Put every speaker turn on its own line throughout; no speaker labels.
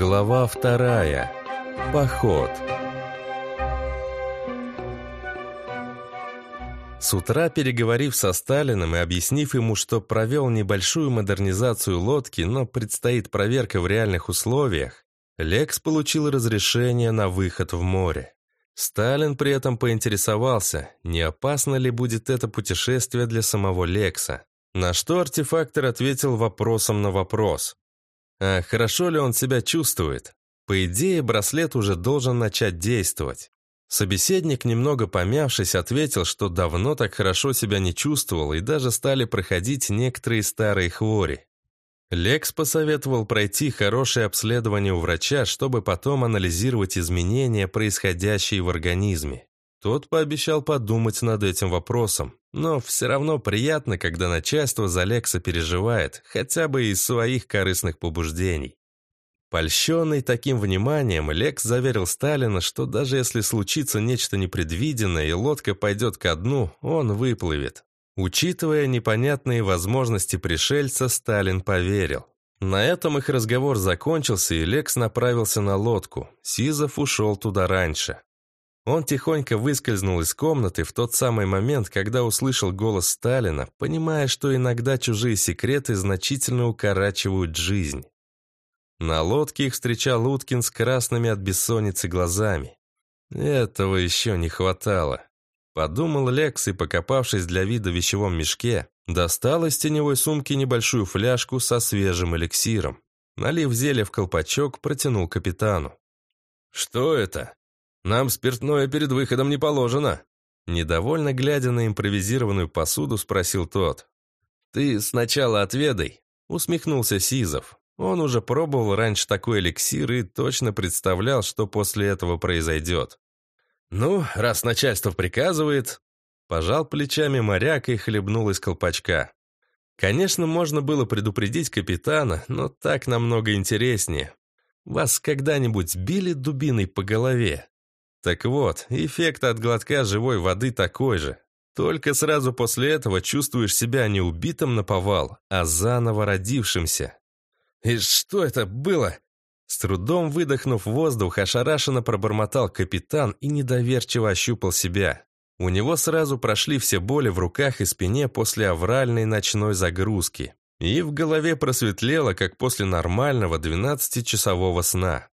Глава вторая. Поход. С утра, переговорив со Сталиным и объяснив ему, что провел небольшую модернизацию лодки, но предстоит проверка в реальных условиях, Лекс получил разрешение на выход в море. Сталин при этом поинтересовался, не опасно ли будет это путешествие для самого Лекса. На что артефактор ответил вопросом на вопрос. А хорошо ли он себя чувствует? По идее, браслет уже должен начать действовать. Собеседник, немного помявшись, ответил, что давно так хорошо себя не чувствовал и даже стали проходить некоторые старые хвори. Лекс посоветовал пройти хорошее обследование у врача, чтобы потом анализировать изменения, происходящие в организме. Тот пообещал подумать над этим вопросом, но все равно приятно, когда начальство за Лекса переживает, хотя бы из своих корыстных побуждений. Польщенный таким вниманием, Лекс заверил Сталина, что даже если случится нечто непредвиденное и лодка пойдет ко дну, он выплывет. Учитывая непонятные возможности пришельца, Сталин поверил. На этом их разговор закончился, и Лекс направился на лодку. Сизов ушел туда раньше. Он тихонько выскользнул из комнаты в тот самый момент, когда услышал голос Сталина, понимая, что иногда чужие секреты значительно укорачивают жизнь. На лодке их встречал Уткин с красными от бессонницы глазами. Этого еще не хватало. Подумал Лекс и, покопавшись для вида в вещевом мешке, достал из теневой сумки небольшую фляжку со свежим эликсиром. Налив зелье в колпачок, протянул капитану. «Что это?» Нам спиртное перед выходом не положено». Недовольно глядя на импровизированную посуду, спросил тот. «Ты сначала отведай», — усмехнулся Сизов. Он уже пробовал раньше такой эликсир и точно представлял, что после этого произойдет. «Ну, раз начальство приказывает...» Пожал плечами моряк и хлебнул из колпачка. Конечно, можно было предупредить капитана, но так намного интереснее. Вас когда-нибудь били дубиной по голове? Так вот, эффект от глотка живой воды такой же. Только сразу после этого чувствуешь себя не убитым на повал, а заново родившимся. «И что это было?» С трудом выдохнув воздух, ошарашенно пробормотал капитан и недоверчиво ощупал себя. У него сразу прошли все боли в руках и спине после авральной ночной загрузки. И в голове просветлело, как после нормального 12-часового сна.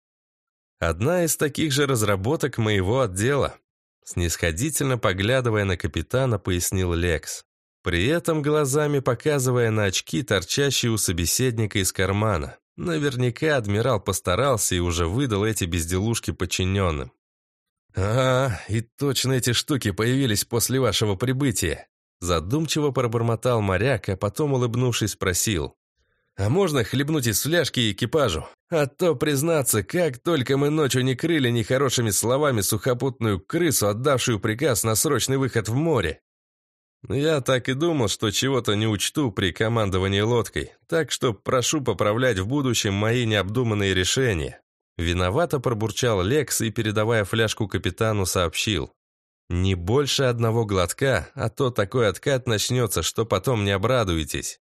Одна из таких же разработок моего отдела. Снисходительно поглядывая на капитана, пояснил Лекс. При этом глазами показывая на очки, торчащие у собеседника из кармана. Наверняка адмирал постарался и уже выдал эти безделушки подчиненным. «А, и точно эти штуки появились после вашего прибытия», задумчиво пробормотал моряк, а потом, улыбнувшись, спросил. А можно хлебнуть из фляжки экипажу? А то, признаться, как только мы ночью не крыли нехорошими словами сухопутную крысу, отдавшую приказ на срочный выход в море. Я так и думал, что чего-то не учту при командовании лодкой, так что прошу поправлять в будущем мои необдуманные решения. Виновато пробурчал Лекс и, передавая фляжку капитану, сообщил. Не больше одного глотка, а то такой откат начнется, что потом не обрадуетесь.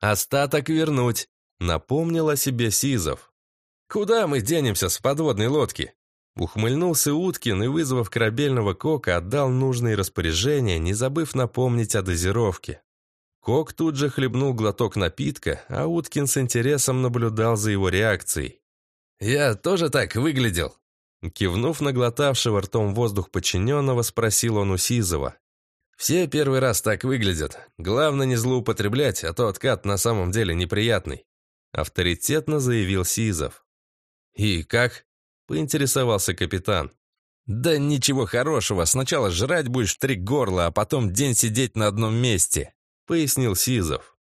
«Остаток вернуть», — напомнил о себе Сизов. «Куда мы денемся с подводной лодки?» Ухмыльнулся Уткин и, вызвав корабельного Кока, отдал нужные распоряжения, не забыв напомнить о дозировке. Кок тут же хлебнул глоток напитка, а Уткин с интересом наблюдал за его реакцией. «Я тоже так выглядел?» Кивнув на глотавшего ртом воздух подчиненного, спросил он у Сизова. Все первый раз так выглядят. Главное не злоупотреблять, а то откат на самом деле неприятный. Авторитетно заявил Сизов. «И как?» – поинтересовался капитан. «Да ничего хорошего, сначала жрать будешь в три горла, а потом день сидеть на одном месте», – пояснил Сизов.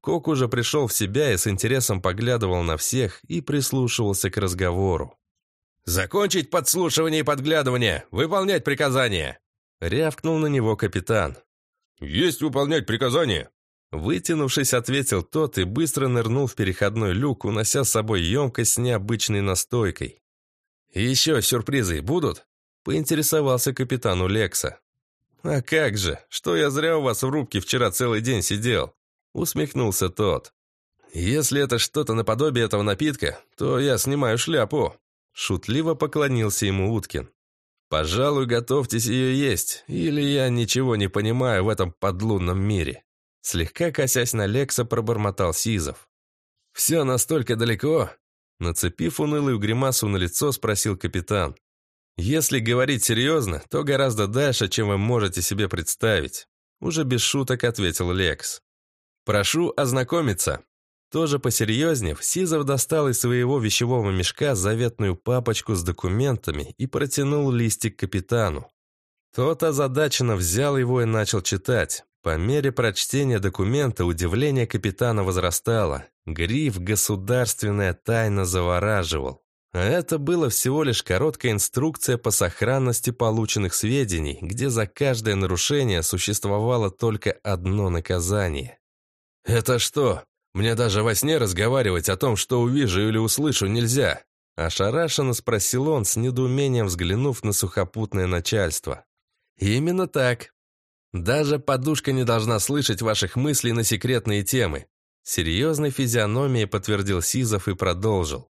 Кок уже пришел в себя и с интересом поглядывал на всех и прислушивался к разговору. «Закончить подслушивание и подглядывание! Выполнять приказания!» Рявкнул на него капитан. «Есть выполнять приказания!» Вытянувшись, ответил тот и быстро нырнул в переходной люк, унося с собой емкость с необычной настойкой. «Еще сюрпризы будут?» – поинтересовался капитан у Лекса. «А как же, что я зря у вас в рубке вчера целый день сидел?» – усмехнулся тот. если это что-то наподобие этого напитка, то я снимаю шляпу». Шутливо поклонился ему Уткин. «Пожалуй, готовьтесь ее есть, или я ничего не понимаю в этом подлунном мире». Слегка косясь на Лекса, пробормотал Сизов. «Все настолько далеко?» Нацепив унылую гримасу на лицо, спросил капитан. «Если говорить серьезно, то гораздо дальше, чем вы можете себе представить», уже без шуток ответил Лекс. «Прошу ознакомиться». Тоже посерьезнев, Сизов достал из своего вещевого мешка заветную папочку с документами и протянул листик капитану. Тот озадаченно взял его и начал читать. По мере прочтения документа удивление капитана возрастало. Гриф «Государственная тайна» завораживал. А это было всего лишь короткая инструкция по сохранности полученных сведений, где за каждое нарушение существовало только одно наказание. «Это что? Мне даже во сне разговаривать о том, что увижу или услышу, нельзя?» Ошарашенно спросил он, с недоумением взглянув на сухопутное начальство. «Именно так. Даже подушка не должна слышать ваших мыслей на секретные темы. Серьезной физиономией подтвердил Сизов и продолжил.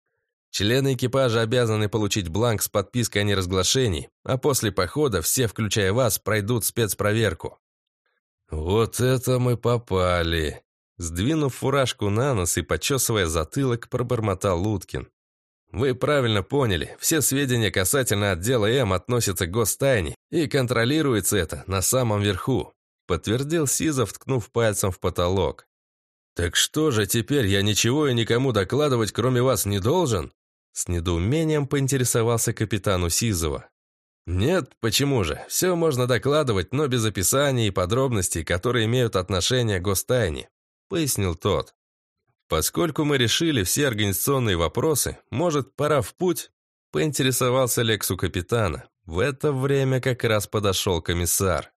Члены экипажа обязаны получить бланк с подпиской о неразглашении, а после похода все, включая вас, пройдут спецпроверку. Вот это мы попали. Сдвинув фуражку на нос и почесывая затылок, пробормотал Луткин. Вы правильно поняли, все сведения касательно отдела М относятся к гостайне, и контролируется это на самом верху», подтвердил Сизов, ткнув пальцем в потолок. «Так что же теперь, я ничего и никому докладывать, кроме вас, не должен?» С недоумением поинтересовался капитану Сизова. «Нет, почему же? Все можно докладывать, но без описаний и подробностей, которые имеют отношение к гостайне», пояснил тот. Поскольку мы решили все организационные вопросы, может, пора в путь? Поинтересовался Лексу капитана. В это время как раз подошел комиссар.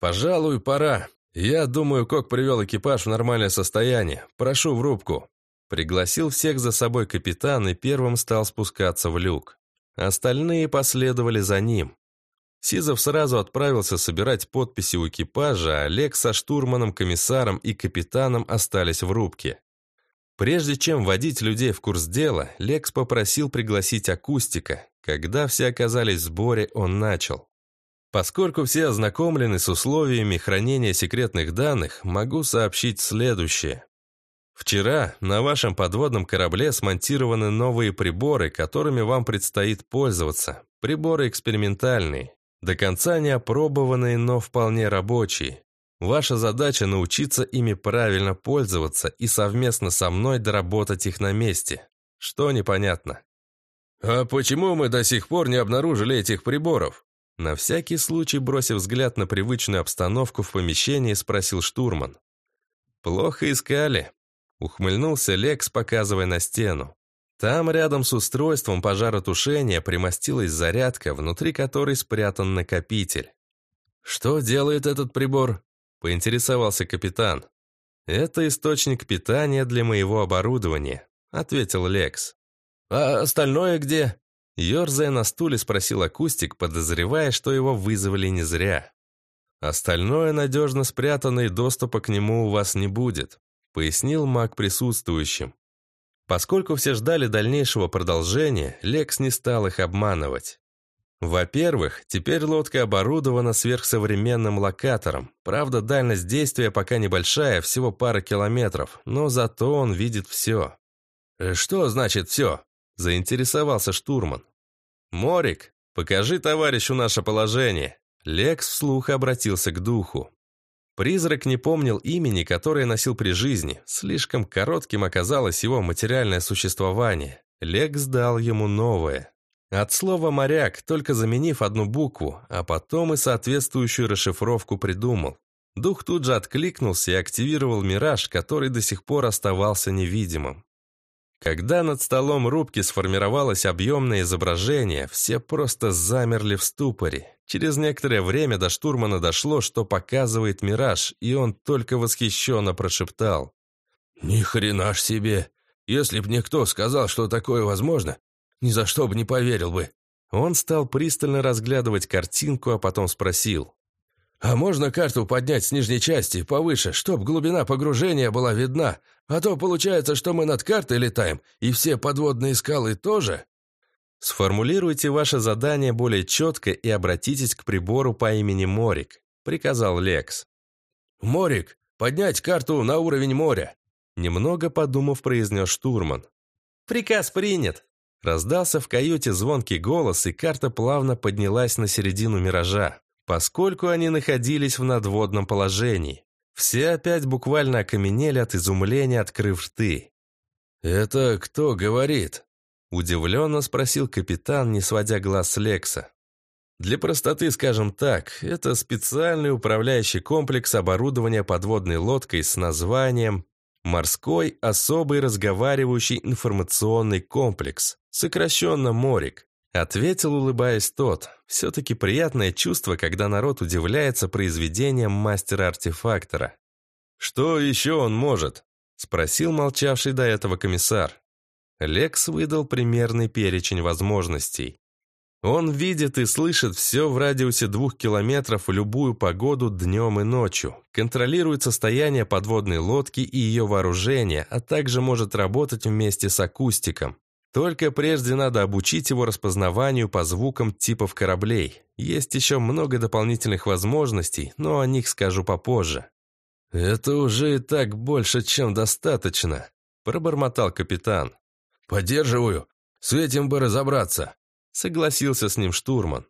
«Пожалуй, пора. Я думаю, Кок привел экипаж в нормальное состояние. Прошу в рубку». Пригласил всех за собой капитан и первым стал спускаться в люк. Остальные последовали за ним. Сизов сразу отправился собирать подписи у экипажа, а Олег со штурманом, комиссаром и капитаном остались в рубке. Прежде чем вводить людей в курс дела, Лекс попросил пригласить акустика. Когда все оказались в сборе, он начал. Поскольку все ознакомлены с условиями хранения секретных данных, могу сообщить следующее. Вчера на вашем подводном корабле смонтированы новые приборы, которыми вам предстоит пользоваться. Приборы экспериментальные. До конца не опробованные, но вполне рабочие. Ваша задача научиться ими правильно пользоваться и совместно со мной доработать их на месте. Что непонятно? А почему мы до сих пор не обнаружили этих приборов? На всякий случай, бросив взгляд на привычную обстановку в помещении, спросил штурман. «Плохо искали», — ухмыльнулся Лекс, показывая на стену. Там, рядом с устройством пожаротушения, примостилась зарядка, внутри которой спрятан накопитель. «Что делает этот прибор?» Поинтересовался капитан. «Это источник питания для моего оборудования», — ответил Лекс. «А остальное где?» Ёрзая на стуле спросил акустик, подозревая, что его вызвали не зря. «Остальное надежно спрятано, и доступа к нему у вас не будет», — пояснил маг присутствующим. Поскольку все ждали дальнейшего продолжения, Лекс не стал их обманывать. Во-первых, теперь лодка оборудована сверхсовременным локатором. Правда, дальность действия пока небольшая, всего пара километров, но зато он видит все. «Э, «Что значит все?» – заинтересовался штурман. «Морик, покажи товарищу наше положение». Лекс вслух обратился к духу. Призрак не помнил имени, которое носил при жизни. Слишком коротким оказалось его материальное существование. Лекс дал ему новое. От слова «моряк», только заменив одну букву, а потом и соответствующую расшифровку придумал. Дух тут же откликнулся и активировал мираж, который до сих пор оставался невидимым. Когда над столом рубки сформировалось объемное изображение, все просто замерли в ступоре. Через некоторое время до штурмана дошло, что показывает мираж, и он только восхищенно прошептал. «Ни хрена ж себе! Если б никто сказал, что такое возможно, ни за что бы не поверил бы». Он стал пристально разглядывать картинку, а потом спросил.
«А можно карту поднять с нижней части, повыше, чтоб глубина погружения была видна? А то получается, что мы над картой летаем, и все подводные скалы тоже?»
«Сформулируйте ваше задание более четко и обратитесь к прибору по имени Морик», — приказал Лекс.
«Морик, поднять карту на уровень моря!»
Немного подумав, произнес штурман. «Приказ принят!» Раздался в каюте звонкий голос, и карта плавно поднялась на середину миража, поскольку они находились в надводном положении. Все опять буквально окаменели от изумления, открыв рты.
«Это кто говорит?»
Удивленно спросил капитан, не сводя глаз с Лекса. Для простоты скажем так, это специальный управляющий комплекс оборудования подводной лодкой с названием «Морской особый разговаривающий информационный комплекс», сокращенно «МОРИК», ответил, улыбаясь тот. Все-таки приятное чувство, когда народ удивляется произведением мастера-артефактора. «Что еще он может?» – спросил молчавший до этого комиссар. Лекс выдал примерный перечень возможностей. Он видит и слышит все в радиусе двух километров в любую погоду днем и ночью, контролирует состояние подводной лодки и ее вооружения, а также может работать вместе с акустиком. Только прежде надо обучить его распознаванию по звукам типов кораблей. Есть еще много дополнительных возможностей, но о них скажу попозже.
«Это уже и так больше, чем достаточно», – пробормотал капитан. «Поддерживаю. С этим бы разобраться», — согласился с ним штурман.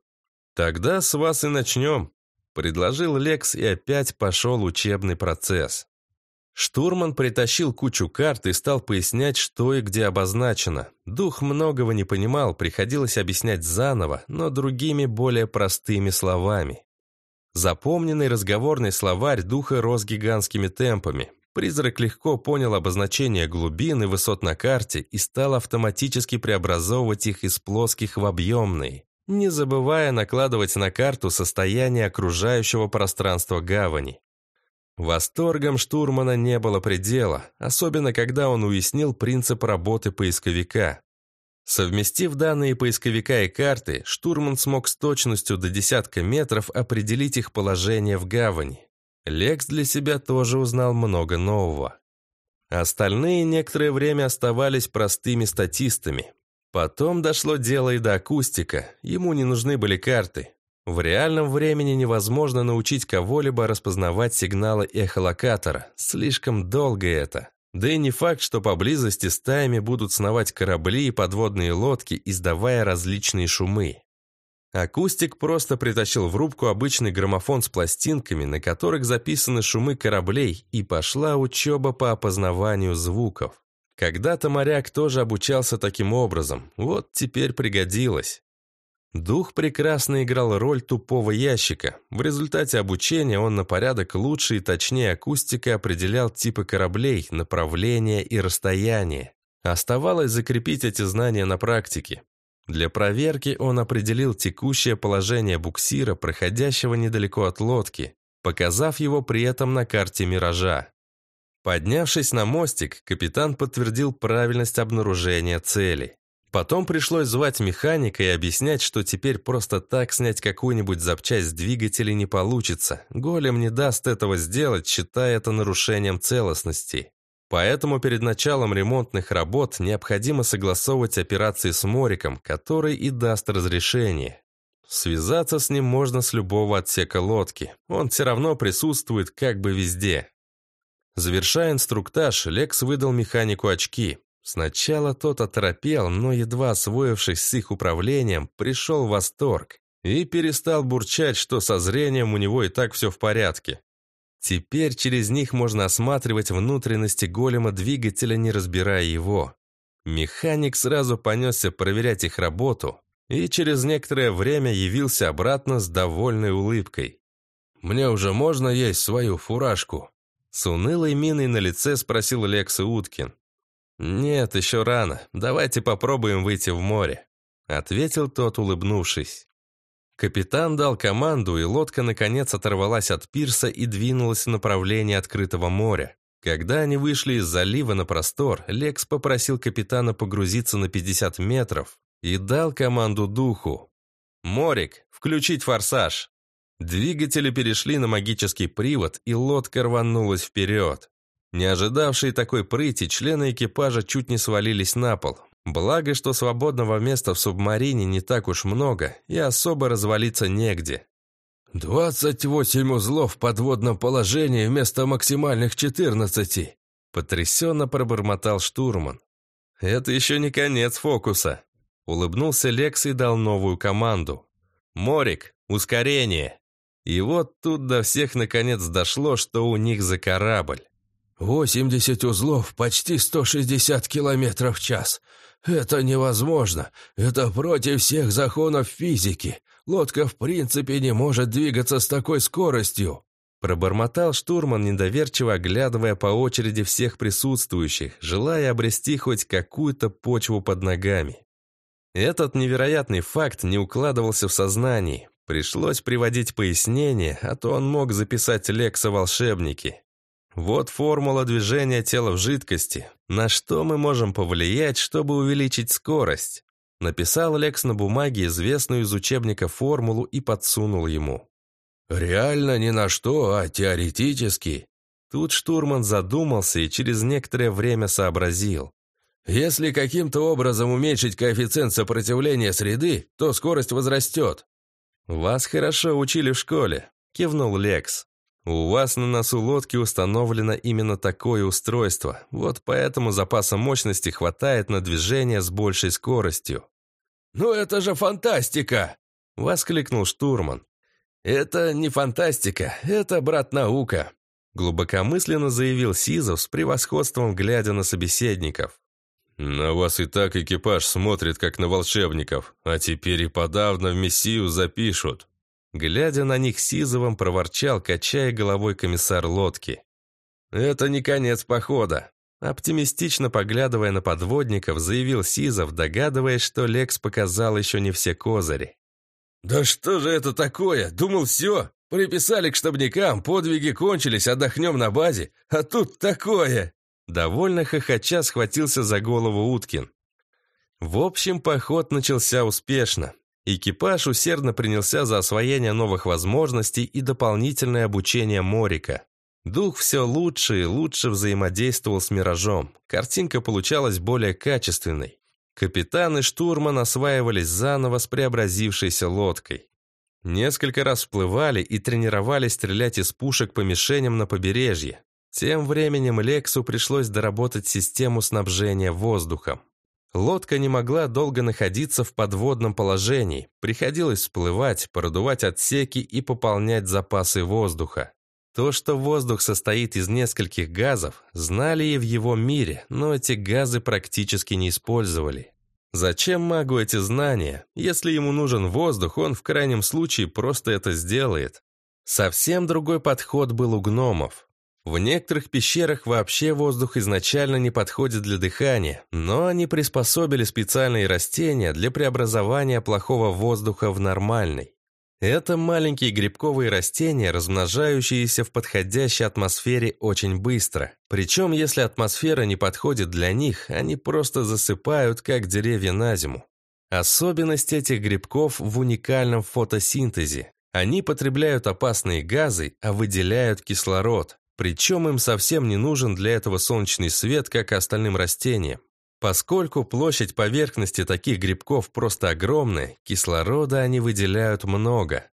«Тогда с вас и начнем», — предложил Лекс, и опять пошел учебный процесс. Штурман притащил кучу карт и стал пояснять, что и где обозначено. Дух многого не понимал, приходилось объяснять заново, но другими, более простыми словами. Запомненный разговорный словарь духа рос гигантскими темпами. Призрак легко понял обозначение глубин и высот на карте и стал автоматически преобразовывать их из плоских в объемные, не забывая накладывать на карту состояние окружающего пространства гавани. Восторгом штурмана не было предела, особенно когда он уяснил принцип работы поисковика. Совместив данные поисковика и карты, штурман смог с точностью до десятка метров определить их положение в гавани. Лекс для себя тоже узнал много нового. Остальные некоторое время оставались простыми статистами. Потом дошло дело и до акустика, ему не нужны были карты. В реальном времени невозможно научить кого-либо распознавать сигналы эхолокатора, слишком долго это. Да и не факт, что поблизости стаями будут сновать корабли и подводные лодки, издавая различные шумы. Акустик просто притащил в рубку обычный граммофон с пластинками, на которых записаны шумы кораблей, и пошла учеба по опознаванию звуков. Когда-то моряк тоже обучался таким образом, вот теперь пригодилось. Дух прекрасно играл роль тупого ящика. В результате обучения он на порядок лучше и точнее акустика определял типы кораблей, направление и расстояние. Оставалось закрепить эти знания на практике. Для проверки он определил текущее положение буксира, проходящего недалеко от лодки, показав его при этом на карте «Миража». Поднявшись на мостик, капитан подтвердил правильность обнаружения цели. Потом пришлось звать механика и объяснять, что теперь просто так снять какую-нибудь запчасть двигателя не получится. Голем не даст этого сделать, считая это нарушением целостности. Поэтому перед началом ремонтных работ необходимо согласовывать операции с Мориком, который и даст разрешение. Связаться с ним можно с любого отсека лодки. Он все равно присутствует как бы везде. Завершая инструктаж, Лекс выдал механику очки. Сначала тот оторопел, но едва освоившись с их управлением, пришел в восторг и перестал бурчать, что со зрением у него и так все в порядке. Теперь через них можно осматривать внутренности голема двигателя, не разбирая его. Механик сразу понесся проверять их работу и через некоторое время явился обратно с довольной улыбкой.
«Мне уже можно есть свою фуражку?»
С унылой миной на лице спросил Лекс Уткин. «Нет, еще рано. Давайте попробуем выйти в море», ответил тот, улыбнувшись. Капитан дал команду, и лодка наконец оторвалась от пирса и двинулась в направлении открытого моря. Когда они вышли из залива на простор, Лекс попросил капитана погрузиться на 50 метров и дал команду духу. «Морик, включить форсаж!» Двигатели перешли на магический привод, и лодка рванулась вперед. Не ожидавшие такой прыти, члены экипажа чуть не свалились на пол. Благо, что свободного места в субмарине не так уж много, и особо развалиться негде.
«Двадцать восемь узлов в подводном положении вместо максимальных четырнадцати!»
Потрясенно пробормотал штурман. «Это еще не конец фокуса!» Улыбнулся Лекс и дал новую команду. «Морик, ускорение!» И вот тут до всех наконец дошло, что у них за корабль.
«Восемьдесят узлов, почти сто шестьдесят километров в час. Это невозможно. Это против всех законов физики. Лодка в принципе не может двигаться с такой скоростью».
Пробормотал штурман, недоверчиво оглядывая по очереди всех присутствующих, желая обрести хоть какую-то почву под ногами. Этот невероятный факт не укладывался в сознании. Пришлось приводить пояснение, а то он мог записать Лекса волшебники. Вот формула движения тела в жидкости. На что мы можем повлиять, чтобы увеличить скорость? Написал Лекс на бумаге известную из учебника формулу и подсунул ему.
«Реально ни на что, а теоретически?»
Тут штурман задумался и через некоторое время сообразил.
«Если каким-то образом уменьшить коэффициент сопротивления среды, то скорость возрастет.
«Вас хорошо учили в школе», — кивнул Лекс. «У вас на носу лодки установлено именно такое устройство, вот поэтому запаса мощности хватает на движение с большей скоростью».
«Ну это же фантастика!»
— воскликнул штурман.
«Это не фантастика, это, брат, наука», —
глубокомысленно заявил Сизов с превосходством, глядя на собеседников.
«На вас и так экипаж смотрит, как на волшебников, а теперь и подавно в Мессию запишут».
Глядя на них Сизовым, проворчал, качая головой комиссар лодки. «Это не конец похода», Оптимистично поглядывая на подводников, заявил Сизов, догадываясь, что Лекс показал еще не все козыри.
«Да что же это такое? Думал, все. Приписали к штабникам, подвиги кончились, отдохнем на базе. А тут такое!»
Довольно хохоча схватился за голову Уткин. В общем, поход начался успешно. Экипаж усердно принялся за освоение новых возможностей и дополнительное обучение Морика. Дух все лучше и лучше взаимодействовал с «Миражом». Картинка получалась более качественной. Капитан и штурман осваивались заново с преобразившейся лодкой. Несколько раз всплывали и тренировались стрелять из пушек по мишеням на побережье. Тем временем Лексу пришлось доработать систему снабжения воздухом. Лодка не могла долго находиться в подводном положении, приходилось всплывать, продувать отсеки и пополнять запасы воздуха. То, что воздух состоит из нескольких газов, знали и в его мире, но эти газы практически не использовали. Зачем магу эти знания? Если ему нужен воздух, он в крайнем случае просто это сделает. Совсем другой подход был у гномов. В некоторых пещерах вообще воздух изначально не подходит для дыхания, но они приспособили специальные растения для преобразования плохого воздуха в нормальный. Это маленькие грибковые растения, размножающиеся в подходящей атмосфере очень быстро. Причем, если атмосфера не подходит для них, они просто засыпают, как деревья на зиму. Особенность этих грибков в уникальном фотосинтезе. Они потребляют опасные газы, а выделяют кислород. Причем им совсем не нужен для этого солнечный свет, как и остальным растениям. Поскольку площадь поверхности таких грибков просто огромная, кислорода они выделяют много.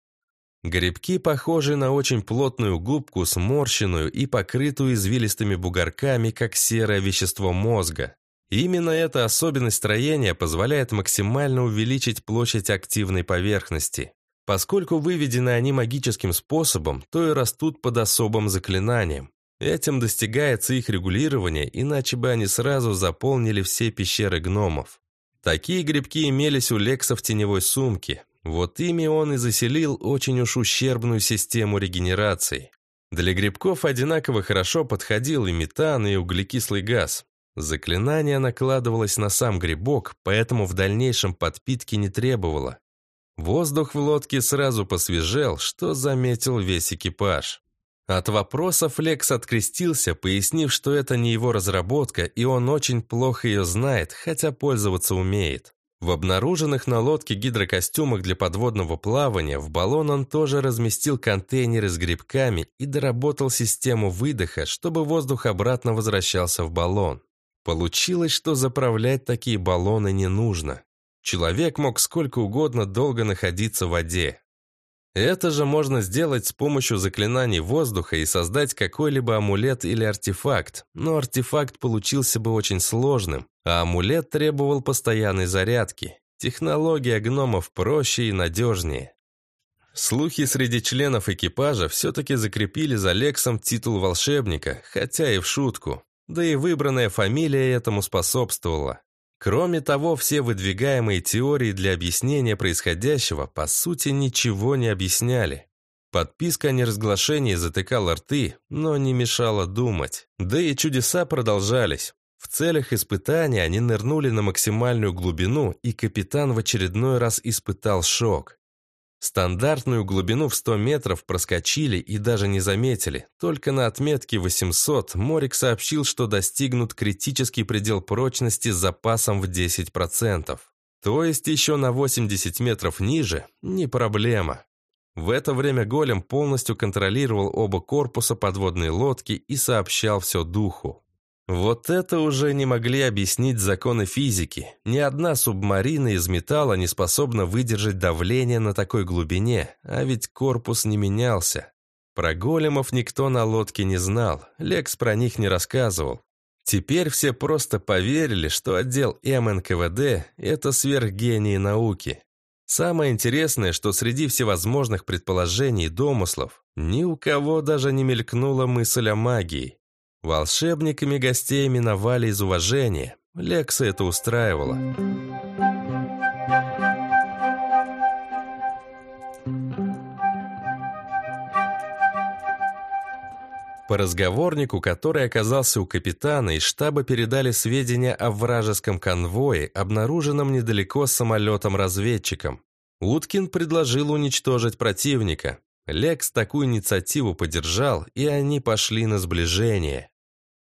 Грибки похожи на очень плотную губку, сморщенную и покрытую извилистыми бугорками, как серое вещество мозга. Именно эта особенность строения позволяет максимально увеличить площадь активной поверхности. Поскольку выведены они магическим способом, то и растут под особым заклинанием. Этим достигается их регулирование, иначе бы они сразу заполнили все пещеры гномов. Такие грибки имелись у Лекса в теневой сумке. Вот ими он и заселил очень уж ущербную систему регенерации. Для грибков одинаково хорошо подходил и метан, и углекислый газ. Заклинание накладывалось на сам грибок, поэтому в дальнейшем подпитки не требовало. Воздух в лодке сразу посвежел, что заметил весь экипаж. От вопросов Лекс открестился, пояснив, что это не его разработка, и он очень плохо ее знает, хотя пользоваться умеет. В обнаруженных на лодке гидрокостюмах для подводного плавания в баллон он тоже разместил контейнеры с грибками и доработал систему выдоха, чтобы воздух обратно возвращался в баллон. Получилось, что заправлять такие баллоны не нужно. Человек мог сколько угодно долго находиться в воде. Это же можно сделать с помощью заклинаний воздуха и создать какой-либо амулет или артефакт, но артефакт получился бы очень сложным, а амулет требовал постоянной зарядки. Технология гномов проще и надежнее. Слухи среди членов экипажа все-таки закрепили за Лексом титул волшебника, хотя и в шутку. Да и выбранная фамилия этому способствовала. Кроме того, все выдвигаемые теории для объяснения происходящего по сути ничего не объясняли. Подписка о неразглашении затыкала рты, но не мешала думать. Да и чудеса продолжались. В целях испытания они нырнули на максимальную глубину, и капитан в очередной раз испытал шок. Стандартную глубину в 100 метров проскочили и даже не заметили. Только на отметке 800 Морик сообщил, что достигнут критический предел прочности с запасом в 10%. То есть еще на 80 метров ниже – не проблема. В это время голем полностью контролировал оба корпуса подводной лодки и сообщал все духу. Вот это уже не могли объяснить законы физики. Ни одна субмарина из металла не способна выдержать давление на такой глубине, а ведь корпус не менялся. Про големов никто на лодке не знал, Лекс про них не рассказывал. Теперь все просто поверили, что отдел МНКВД – это сверхгении науки. Самое интересное, что среди всевозможных предположений и домыслов ни у кого даже не мелькнула мысль о магии. Волшебниками гостей миновали из уважения. Лекса это устраивало. По разговорнику, который оказался у капитана, из штаба передали сведения о вражеском конвое, обнаруженном недалеко самолетом-разведчиком. Уткин предложил уничтожить противника. Лекс такую инициативу поддержал, и они пошли на сближение.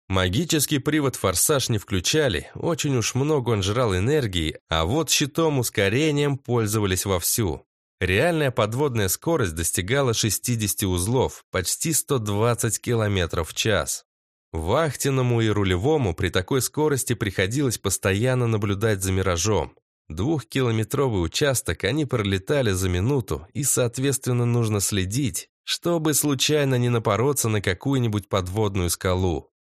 Магический привод «Форсаж» не включали, очень уж много он жрал энергии, а вот щитом ускорением пользовались вовсю. Реальная подводная скорость достигала 60 узлов, почти 120 км в час. Вахтенному и рулевому при такой скорости приходилось постоянно наблюдать за миражом. Двухкилометровый участок они пролетали за минуту, и, соответственно, нужно следить, чтобы случайно не напороться на какую-нибудь подводную скалу.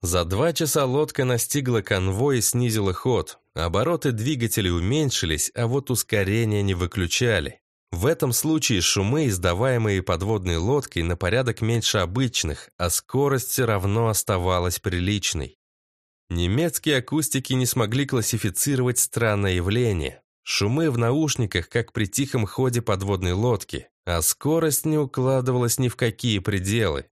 За два часа лодка настигла конвой и снизила ход. Обороты двигателей уменьшились, а вот ускорение не выключали. В этом случае шумы, издаваемые подводной лодкой, на порядок меньше обычных, а скорость все равно оставалась приличной. Немецкие акустики не смогли классифицировать странное явление. Шумы в наушниках, как при тихом ходе подводной лодки, а скорость не укладывалась ни в какие пределы.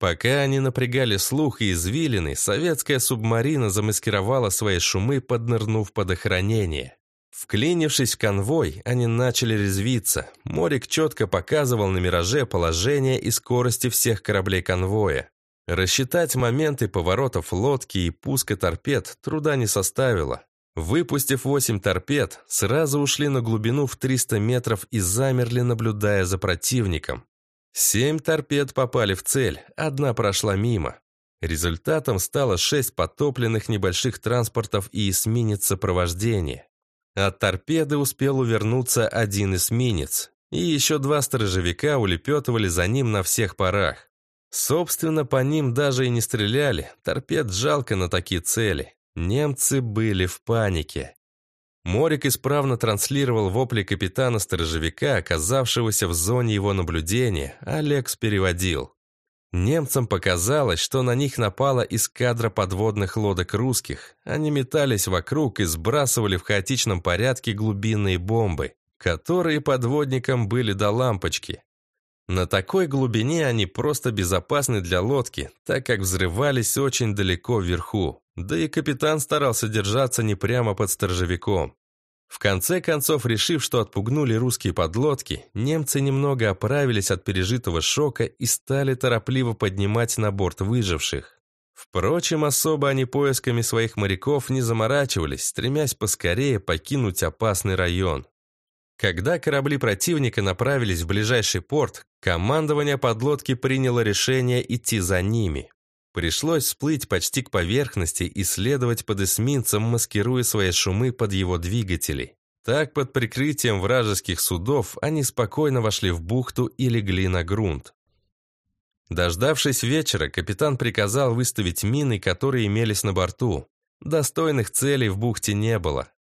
Пока они напрягали слух и извилины, советская субмарина замаскировала свои шумы, поднырнув под охранение. Вклинившись в конвой, они начали резвиться. Морик четко показывал на «Мираже» положение и скорости всех кораблей конвоя. Рассчитать моменты поворотов лодки и пуска торпед труда не составило. Выпустив восемь торпед, сразу ушли на глубину в 300 метров и замерли, наблюдая за противником. Семь торпед попали в цель, одна прошла мимо. Результатом стало шесть потопленных небольших транспортов и эсминец сопровождения. От торпеды успел увернуться один эсминец, и еще два сторожевика улепетывали за ним на всех парах. Собственно, по ним даже и не стреляли, торпед жалко на такие цели. Немцы были в панике. Морик исправно транслировал вопли капитана-сторожевика, оказавшегося в зоне его наблюдения, Алекс переводил. Немцам показалось, что на них напала эскадра подводных лодок русских. Они метались вокруг и сбрасывали в хаотичном порядке глубинные бомбы, которые подводникам были до лампочки. На такой глубине они просто безопасны для лодки, так как взрывались очень далеко вверху. Да и капитан старался держаться не прямо под сторожевиком. В конце концов, решив, что отпугнули русские подлодки, немцы немного оправились от пережитого шока и стали торопливо поднимать на борт выживших. Впрочем, особо они поисками своих моряков не заморачивались, стремясь поскорее покинуть опасный район. Когда корабли противника направились в ближайший порт, командование подлодки приняло решение идти за ними. Пришлось всплыть почти к поверхности и следовать под эсминцем, маскируя свои шумы под его двигатели. Так, под прикрытием вражеских судов, они спокойно вошли в бухту и легли на грунт. Дождавшись вечера, капитан приказал выставить мины, которые имелись на борту. Достойных целей в бухте не было.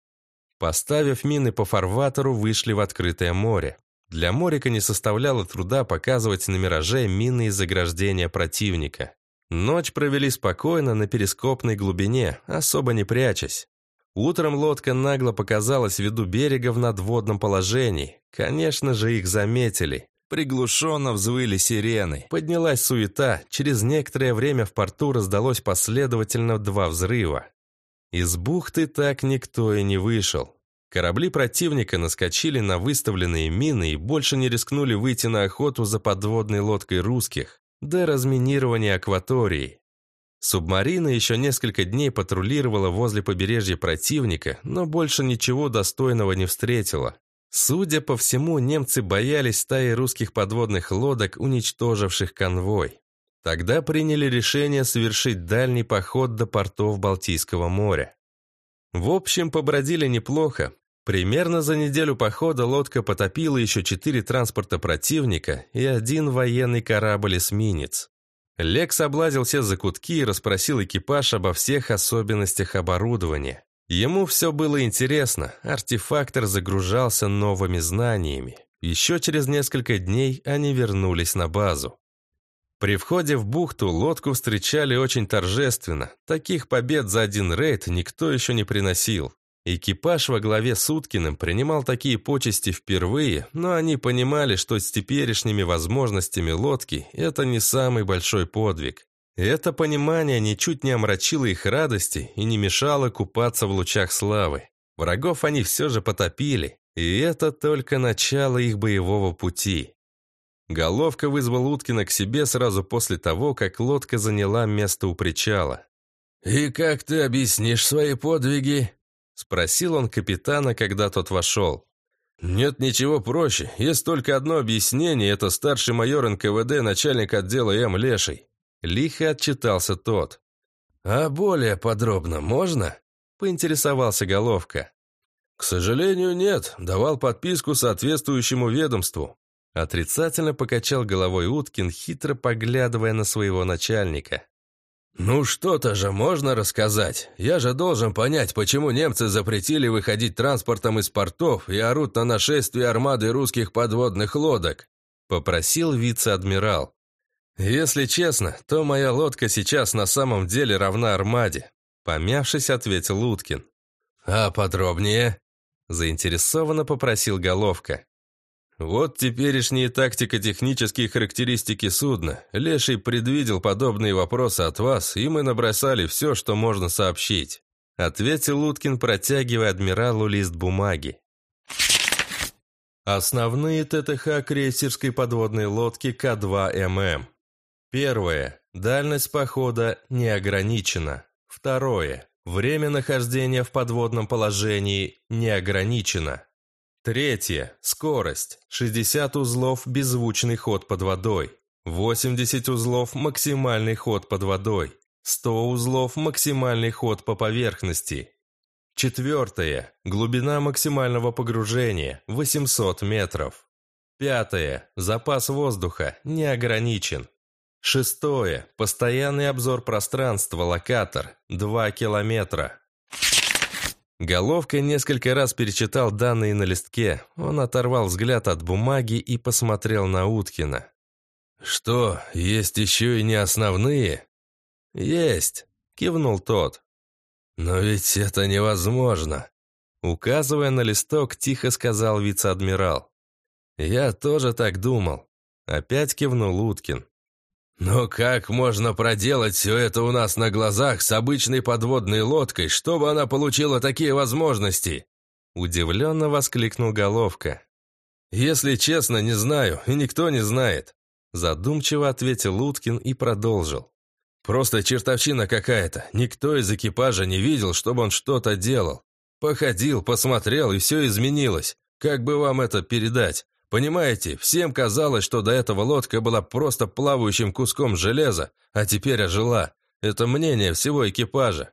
Поставив мины по фарватеру, вышли в открытое море. Для Морика не составляло труда показывать на мираже мины из заграждения противника. Ночь провели спокойно на перископной глубине, особо не прячась. Утром лодка нагло показалась в виду берега в надводном положении. Конечно же, их заметили. Приглушенно взвыли сирены. Поднялась суета. Через некоторое время в порту раздалось последовательно два взрыва. Из бухты так никто и не вышел. Корабли противника наскочили на выставленные мины и больше не рискнули выйти на охоту за подводной лодкой русских до разминирования акватории. Субмарина еще несколько дней патрулировала возле побережья противника, но больше ничего достойного не встретила. Судя по всему, немцы боялись стаи русских подводных лодок, уничтоживших конвой. Тогда приняли решение совершить дальний поход до портов Балтийского моря. В общем, побродили неплохо. Примерно за неделю похода лодка потопила еще четыре транспорта противника и один военный корабль-эсминец. Лекс облазил все закутки и расспросил экипаж обо всех особенностях оборудования. Ему все было интересно, артефактор загружался новыми знаниями. Еще через несколько дней они вернулись на базу. При входе в бухту лодку встречали очень торжественно. Таких побед за один рейд никто еще не приносил. Экипаж во главе с Уткиным принимал такие почести впервые, но они понимали, что с теперешними возможностями лодки это не самый большой подвиг. Это понимание ничуть не омрачило их радости и не мешало купаться в лучах славы. Врагов они все же потопили, и это только начало их боевого пути. Головка вызвал Уткина к себе сразу после того, как лодка заняла место у причала.
«И как ты объяснишь свои подвиги?»
— спросил он капитана, когда тот вошел.
«Нет ничего проще. Есть только одно объяснение. Это старший майор НКВД, начальник отдела М. Леший.
Лихо отчитался тот.
«А более подробно можно?» – поинтересовался Головка. «К сожалению, нет. Давал подписку соответствующему ведомству».
Отрицательно покачал головой Уткин, хитро поглядывая на своего начальника.
«Ну что-то же можно рассказать. Я же должен понять, почему немцы запретили выходить транспортом из портов и орут на нашествие армады русских подводных лодок», –
попросил вице-адмирал. «Если честно, то моя лодка сейчас на самом деле равна армаде», помявшись, ответил Уткин.
«А подробнее?»
заинтересованно попросил Головка.
«Вот теперешние тактико-технические характеристики судна. Леший предвидел подобные вопросы от вас, и мы набросали все, что можно сообщить»,
ответил Уткин, протягивая адмиралу лист бумаги. Основные ТТХ крейсерской подводной лодки К-2ММ. Первое. Дальность похода не ограничена. Второе. Время нахождения в подводном положении не ограничено. Третье. Скорость. 60 узлов беззвучный ход под водой. 80 узлов максимальный ход под водой. 100 узлов максимальный ход по поверхности. Четвертое. Глубина максимального погружения 800 метров. Пятое. Запас воздуха не ограничен. Шестое. Постоянный обзор пространства, локатор. Два километра. Головка несколько раз перечитал данные на листке. Он оторвал взгляд от бумаги и посмотрел на Уткина.
«Что, есть еще и не основные?»
«Есть», — кивнул тот.
«Но ведь это невозможно», —
указывая на листок, тихо сказал вице-адмирал. «Я тоже так думал», — опять кивнул Уткин.
«Но как можно проделать все это у нас на глазах с обычной подводной лодкой, чтобы она получила такие возможности?»
Удивленно воскликнул Головка.
«Если честно, не знаю, и никто не знает»,
задумчиво ответил Уткин и продолжил.
Просто чертовщина какая-то. Никто из экипажа не видел, чтобы он что-то делал. Походил, посмотрел, и все изменилось. Как бы вам это передать? Понимаете, всем казалось, что до этого лодка была просто плавающим куском железа, а теперь ожила. Это мнение всего экипажа.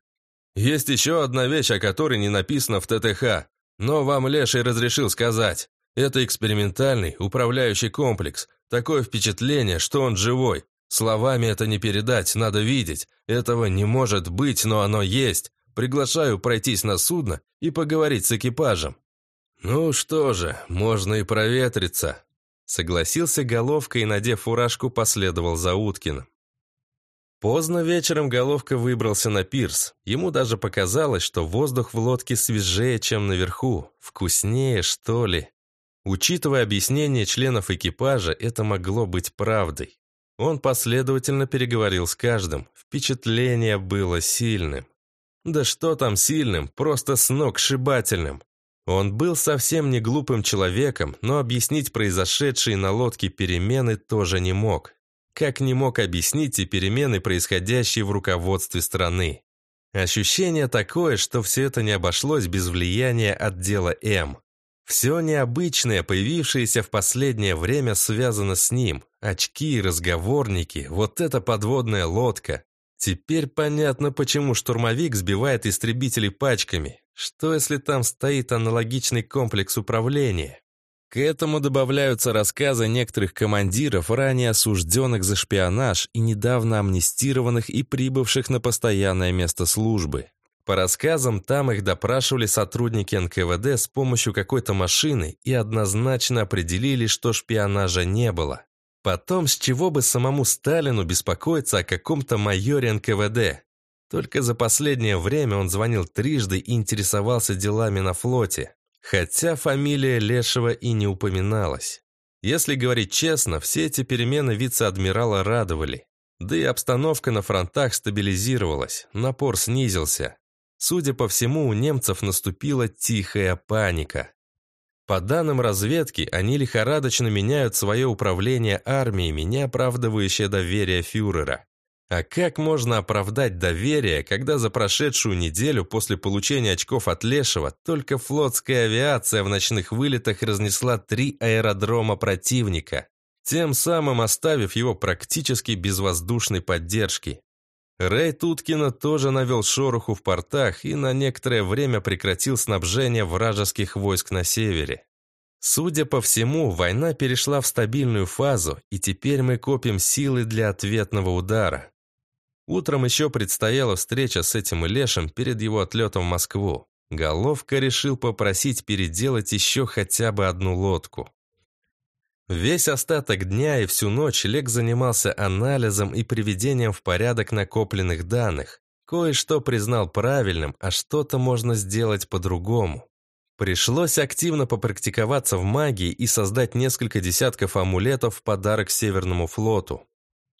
Есть еще одна вещь, о которой не написано в ТТХ, но вам Леший разрешил сказать. Это экспериментальный, управляющий комплекс. Такое впечатление, что он живой. Словами это не передать, надо видеть. Этого не может быть, но оно есть. Приглашаю пройтись на судно и поговорить с экипажем. Ну что же, можно и проветриться. Согласился Головка и, надев фуражку, последовал за Уткиным. Поздно вечером Головка выбрался на пирс. Ему даже показалось, что воздух в лодке свежее, чем наверху. Вкуснее, что ли. Учитывая объяснение членов экипажа, это могло быть правдой. Он последовательно переговорил с каждым. Впечатление было сильным. Да что там сильным, просто сногсшибательным. Он был совсем не глупым человеком, но объяснить произошедшие на лодке перемены тоже не мог. Как не мог объяснить и перемены, происходящие в руководстве страны. Ощущение такое, что все это не обошлось без влияния отдела М. Все необычное, появившееся в последнее время, связано с ним. Очки, разговорники, вот эта подводная лодка. Теперь понятно, почему штурмовик сбивает истребители пачками. Что если там стоит аналогичный комплекс управления? К этому добавляются рассказы некоторых командиров, ранее осужденных за шпионаж и недавно амнистированных и прибывших на постоянное место службы. По рассказам, там их допрашивали сотрудники НКВД с помощью какой-то машины и однозначно определили, что шпионажа не было. Потом, с чего бы самому Сталину беспокоиться о каком-то майоре НКВД? Только за последнее время он звонил трижды и интересовался делами на флоте. Хотя фамилия Лешего и не упоминалась. Если говорить честно, все эти перемены вице-адмирала радовали. Да и обстановка на фронтах стабилизировалась, напор снизился. Судя по всему, у немцев наступила тихая паника. По данным разведки, они лихорадочно меняют свое управление армиями, не оправдывающее доверие фюрера. А как можно оправдать доверие, когда за прошедшую неделю после получения очков от Лешего только флотская авиация в ночных вылетах разнесла три аэродрома противника, тем самым оставив его практически без воздушной поддержки? Рэй Туткина тоже навел шороху в портах и на некоторое время прекратил снабжение вражеских войск на севере. Судя по всему, война перешла в стабильную фазу, и теперь мы копим силы для ответного удара. Утром еще предстояла встреча с этим Лешем перед его отлетом в Москву. Головка решил попросить переделать еще хотя бы одну лодку. Весь остаток дня и всю ночь Лек занимался анализом и приведением в порядок накопленных данных. Кое-что признал правильным, а что-то можно сделать по-другому. Пришлось активно попрактиковаться в магии и создать несколько десятков амулетов в подарок Северному флоту.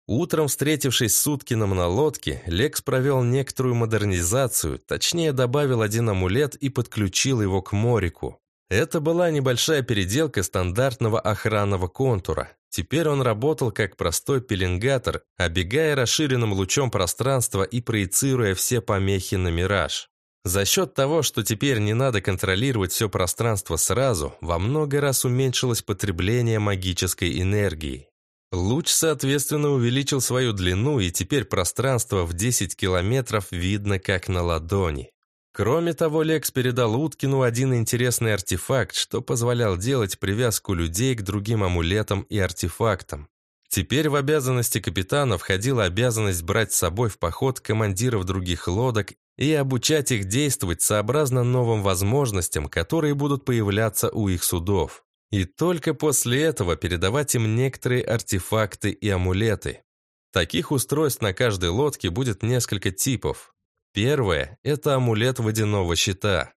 Утром, встретившись с Уткиным на лодке, Лекс провел некоторую модернизацию, точнее добавил один амулет и подключил его к Морику. Это была небольшая переделка стандартного охранного контура. Теперь он работал как простой пеленгатор, обегая расширенным лучом пространства и проецируя все помехи на мираж. За счет того, что теперь не надо контролировать все пространство сразу, во много раз уменьшилось потребление магической энергии. Луч, соответственно, увеличил свою длину, и теперь пространство в 10 километров видно как на ладони. Кроме того, Лекс передал Уткину один интересный артефакт, что позволял делать привязку людей к другим амулетам и артефактам. Теперь в обязанности капитана входила обязанность брать с собой в поход командиров других лодок и обучать их действовать сообразно новым возможностям, которые будут появляться у их судов. И только после этого передавать им некоторые артефакты и амулеты. Таких устройств на каждой лодке будет несколько типов, Первое – это амулет водяного щита.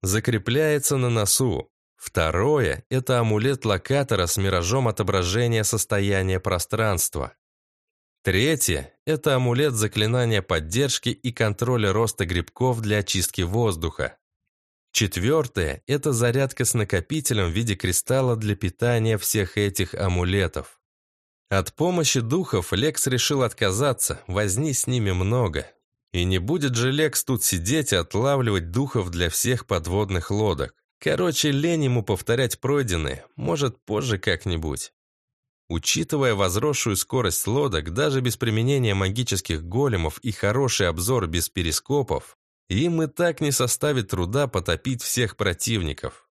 Закрепляется на носу. Второе – это амулет локатора с миражом отображения состояния пространства. Третье – это амулет заклинания поддержки и контроля роста грибков для очистки воздуха. Четвертое – это зарядка с накопителем в виде кристалла для питания всех этих амулетов.
От помощи духов Лекс решил отказаться, возни с ними много. И не будет же Лекс тут сидеть и отлавливать духов для всех подводных лодок. Короче, лень ему повторять пройденные, может, позже как-нибудь. Учитывая возросшую скорость лодок, даже без применения магических големов и хороший обзор без перископов, им и так не составит труда потопить всех противников.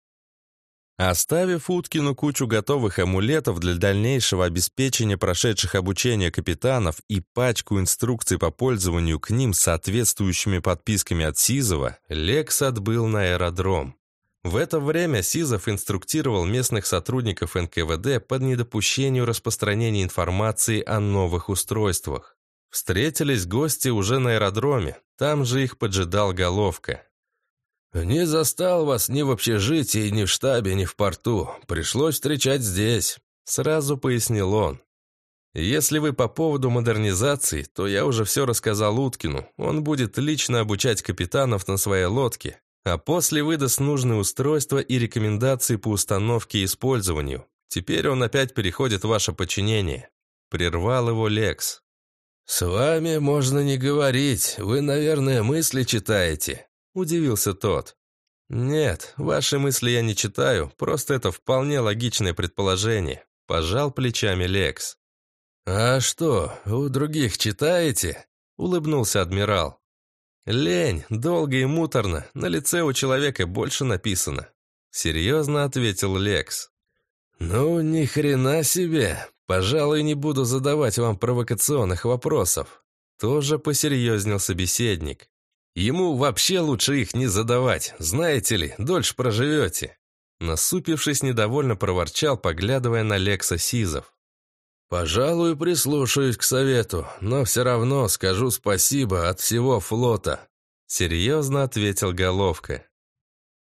Оставив Уткину кучу готовых амулетов для дальнейшего обеспечения прошедших обучение капитанов и пачку инструкций по пользованию к ним соответствующими подписками от Сизова, Лекс отбыл на аэродром. В это время Сизов инструктировал местных сотрудников НКВД под недопущению распространения информации о новых устройствах. Встретились гости уже на аэродроме, там же их поджидал Головка.
«Не застал вас ни в общежитии, ни в штабе, ни в порту. Пришлось встречать здесь», —
сразу пояснил он. «Если вы по поводу модернизации, то я уже все рассказал Уткину. Он будет лично обучать капитанов на своей лодке, а после выдаст нужные устройства и рекомендации по установке и использованию. Теперь он опять переходит в ваше подчинение. Прервал его Лекс.
«С вами можно не говорить, вы, наверное, мысли читаете», – удивился тот.
«Нет, ваши мысли я не читаю, просто это вполне логичное предположение», – пожал плечами Лекс.
«А что, у других читаете?» – улыбнулся адмирал.
«Лень, долго и муторно, на лице у человека больше написано», — серьезно ответил Лекс.
«Ну, ни хрена себе! Пожалуй, не буду задавать вам провокационных вопросов».
Тоже посерьезнел собеседник. «Ему вообще лучше их не задавать, знаете ли, дольше проживете». Насупившись, недовольно проворчал, поглядывая на Лекса Сизов.
«Пожалуй, прислушаюсь к совету, но все равно скажу спасибо от всего флота», —
серьезно ответил Головка.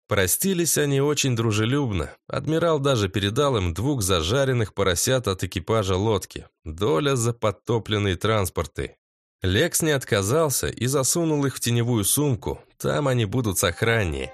Простились они очень дружелюбно. Адмирал даже передал им двух зажаренных поросят от экипажа лодки. Доля за подтопленные транспорты. Лекс не отказался и засунул их в теневую сумку. Там они будут сохраннее.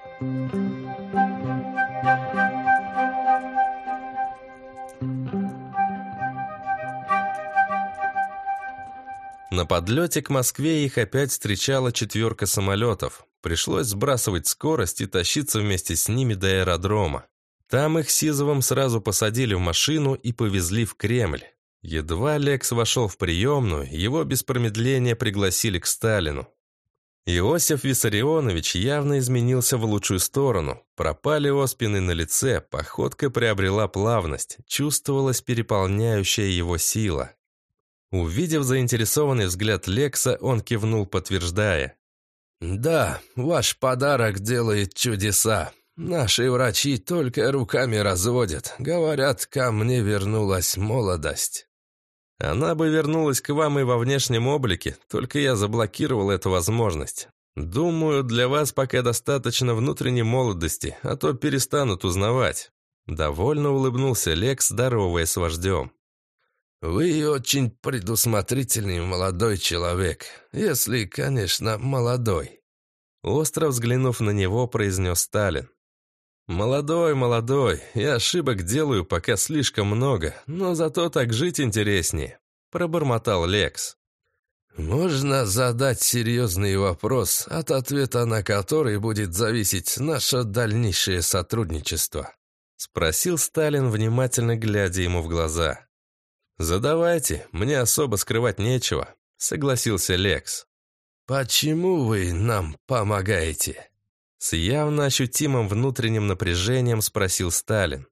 На подлете к Москве их опять встречала четверка самолетов. Пришлось сбрасывать скорость и тащиться вместе с ними до аэродрома. Там их Сизовым сразу посадили в машину и повезли в Кремль. Едва Лекс вошел в приемную, его без промедления пригласили к Сталину. Иосиф Виссарионович явно изменился в лучшую сторону. Пропали оспины на лице, походка приобрела плавность, чувствовалась переполняющая его сила. Увидев заинтересованный взгляд Лекса, он кивнул, подтверждая.
«Да, ваш подарок делает чудеса. Наши врачи только руками разводят. Говорят, ко мне вернулась молодость».
«Она бы вернулась к вам и во внешнем облике, только я заблокировал эту возможность. Думаю, для вас пока достаточно внутренней молодости, а то перестанут узнавать». Довольно улыбнулся Лекс, здоровая с вождем.
«Вы очень предусмотрительный молодой человек, если, конечно, молодой»,
остро взглянув на него, произнес Сталин. «Молодой, молодой, я ошибок делаю пока слишком много, но зато так жить интереснее», пробормотал Лекс.
«Можно задать серьезный вопрос, от ответа на который будет зависеть наше дальнейшее сотрудничество?»
Спросил Сталин, внимательно глядя ему в глаза. «Задавайте, мне особо скрывать нечего», — согласился Лекс.
«Почему вы нам помогаете?»
С явно ощутимым внутренним напряжением спросил Сталин.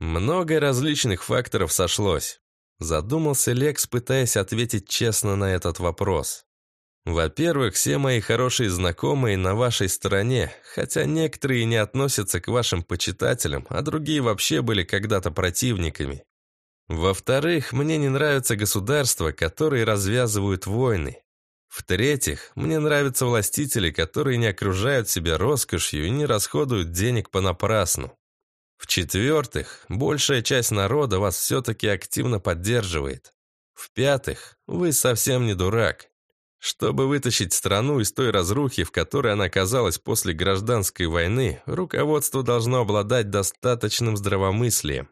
Много различных факторов сошлось. Задумался Лекс, пытаясь ответить честно на этот вопрос. Во-первых, все мои хорошие знакомые на вашей стороне, хотя некоторые не относятся к вашим почитателям, а другие вообще были когда-то противниками. Во-вторых, мне не нравятся государства, которые развязывают войны. В-третьих, мне нравятся властители, которые не окружают себя роскошью и не расходуют денег понапрасну. В-четвертых, большая часть народа вас все-таки активно поддерживает. В-пятых, вы совсем не дурак. Чтобы вытащить страну из той разрухи, в которой она оказалась после гражданской войны, руководство должно обладать достаточным здравомыслием.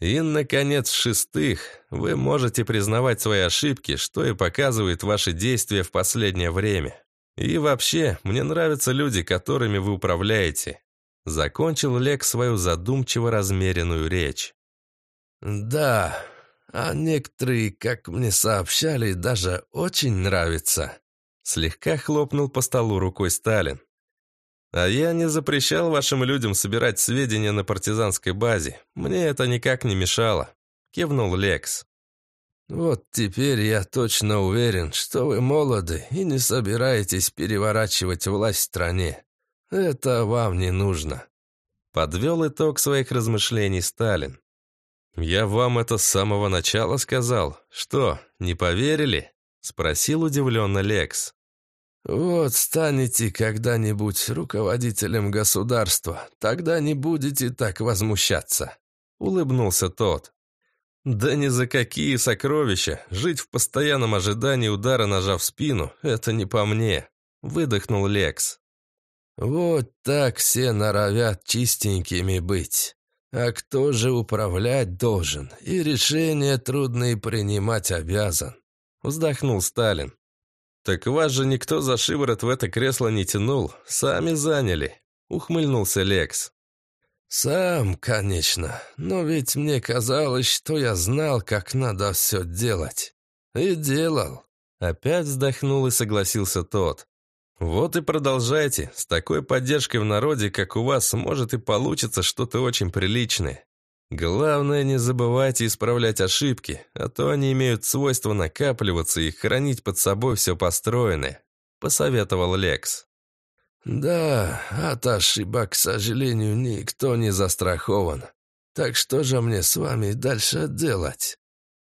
И, наконец, в-шестых, вы можете признавать свои ошибки, что и показывает ваши действия в последнее время. И вообще, мне нравятся люди, которыми вы управляете. Закончил Лек свою задумчиво размеренную речь.
«Да, а некоторые, как мне сообщали, даже очень нравятся»,
слегка хлопнул по столу рукой Сталин. «А я не запрещал вашим людям собирать сведения на партизанской базе. Мне это никак не мешало», — кивнул Лекс.
«Вот теперь я точно уверен, что вы молоды и не собираетесь переворачивать власть в стране. Это вам не нужно».
Подвел итог своих размышлений Сталин. «Я вам это с самого начала сказал. Что, не поверили?» Спросил удивленно Лекс.
«Вот станете когда-нибудь руководителем государства, тогда не будете так возмущаться», — улыбнулся тот.
«Да ни за какие сокровища! Жить в постоянном ожидании удара ножа в спину — это не по мне», — выдохнул Лекс.
«Вот так все норовят чистенькими быть. А кто же управлять должен и решения трудные принимать обязан?» — вздохнул Сталин.
«Так вас же никто за шиворот в это кресло не тянул, сами заняли», — ухмыльнулся Лекс.
«Сам, конечно, но ведь мне казалось, что я знал, как надо все делать. И делал».
Опять вздохнул и согласился тот. «Вот и продолжайте. С такой поддержкой в народе, как у вас, может и получится что-то очень приличное. Главное, не забывайте исправлять ошибки, а то они имеют свойство накапливаться и хранить под собой все построенное», — посоветовал Лекс.
«Да, от ошибок, к сожалению, никто не застрахован. Так что же мне с вами дальше делать?»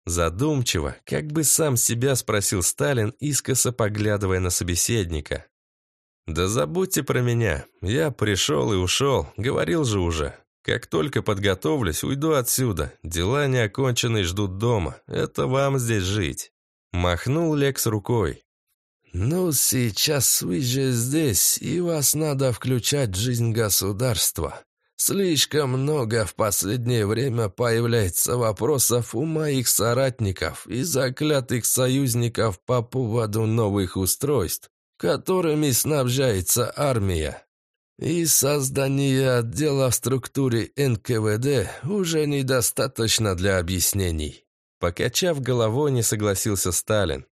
Задумчиво, как бы сам себя спросил Сталин, искоса поглядывая на собеседника. «Да забудьте про меня. Я пришел и ушел, говорил же уже. Как только подготовлюсь, уйду отсюда. Дела не окончены ждут дома. Это вам здесь жить». Махнул Лекс рукой.
«Ну, сейчас вы же здесь, и вас надо включать в жизнь государства. Слишком много в последнее время появляется вопросов у моих соратников и заклятых союзников по поводу новых устройств, которыми снабжается армия. И создание отдела в структуре НКВД уже недостаточно для объяснений.
Покачав головой, не согласился Сталин.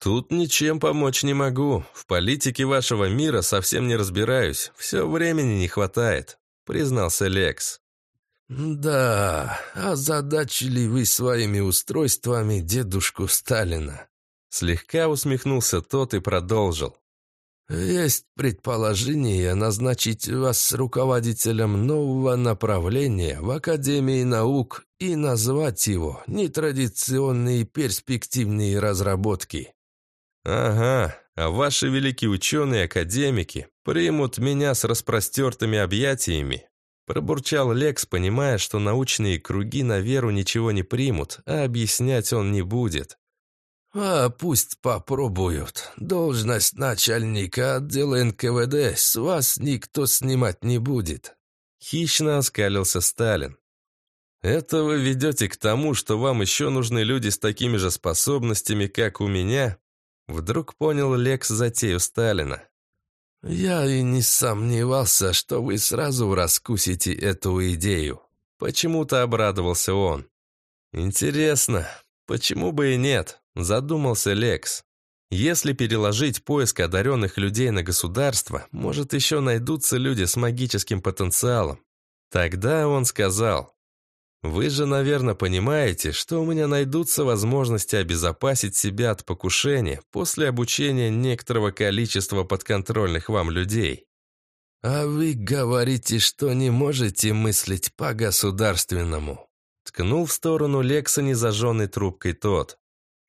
«Тут ничем помочь не могу. В политике вашего мира совсем не разбираюсь. Все времени не хватает», — признался Лекс.
«Да, озадачили вы своими устройствами дедушку Сталина».
Слегка усмехнулся тот и продолжил.
Есть предположение назначить вас руководителем нового направления в Академии наук и назвать его «Нетрадиционные перспективные разработки».
«Ага, а ваши великие ученые-академики примут меня с распростертыми объятиями», пробурчал Лекс, понимая, что научные круги на веру ничего не примут, а объяснять он не будет.
«А пусть попробуют. Должность начальника отдела НКВД с вас никто снимать не будет».
Хищно оскалился Сталин. «Это вы ведете к тому, что вам еще нужны люди с такими же способностями, как у меня?» Вдруг понял Лекс затею Сталина.
«Я и не сомневался, что вы сразу раскусите эту идею».
Почему-то обрадовался он. «Интересно, почему бы и нет?» Задумался Лекс. Если переложить поиск одаренных людей на государство, может, еще найдутся люди с магическим потенциалом. Тогда он сказал, «Вы же, наверное, понимаете, что у меня найдутся возможности обезопасить себя от покушения после обучения некоторого количества подконтрольных вам людей».
«А вы говорите, что не можете мыслить по-государственному»,
ткнул в сторону Лекса незажженной трубкой тот.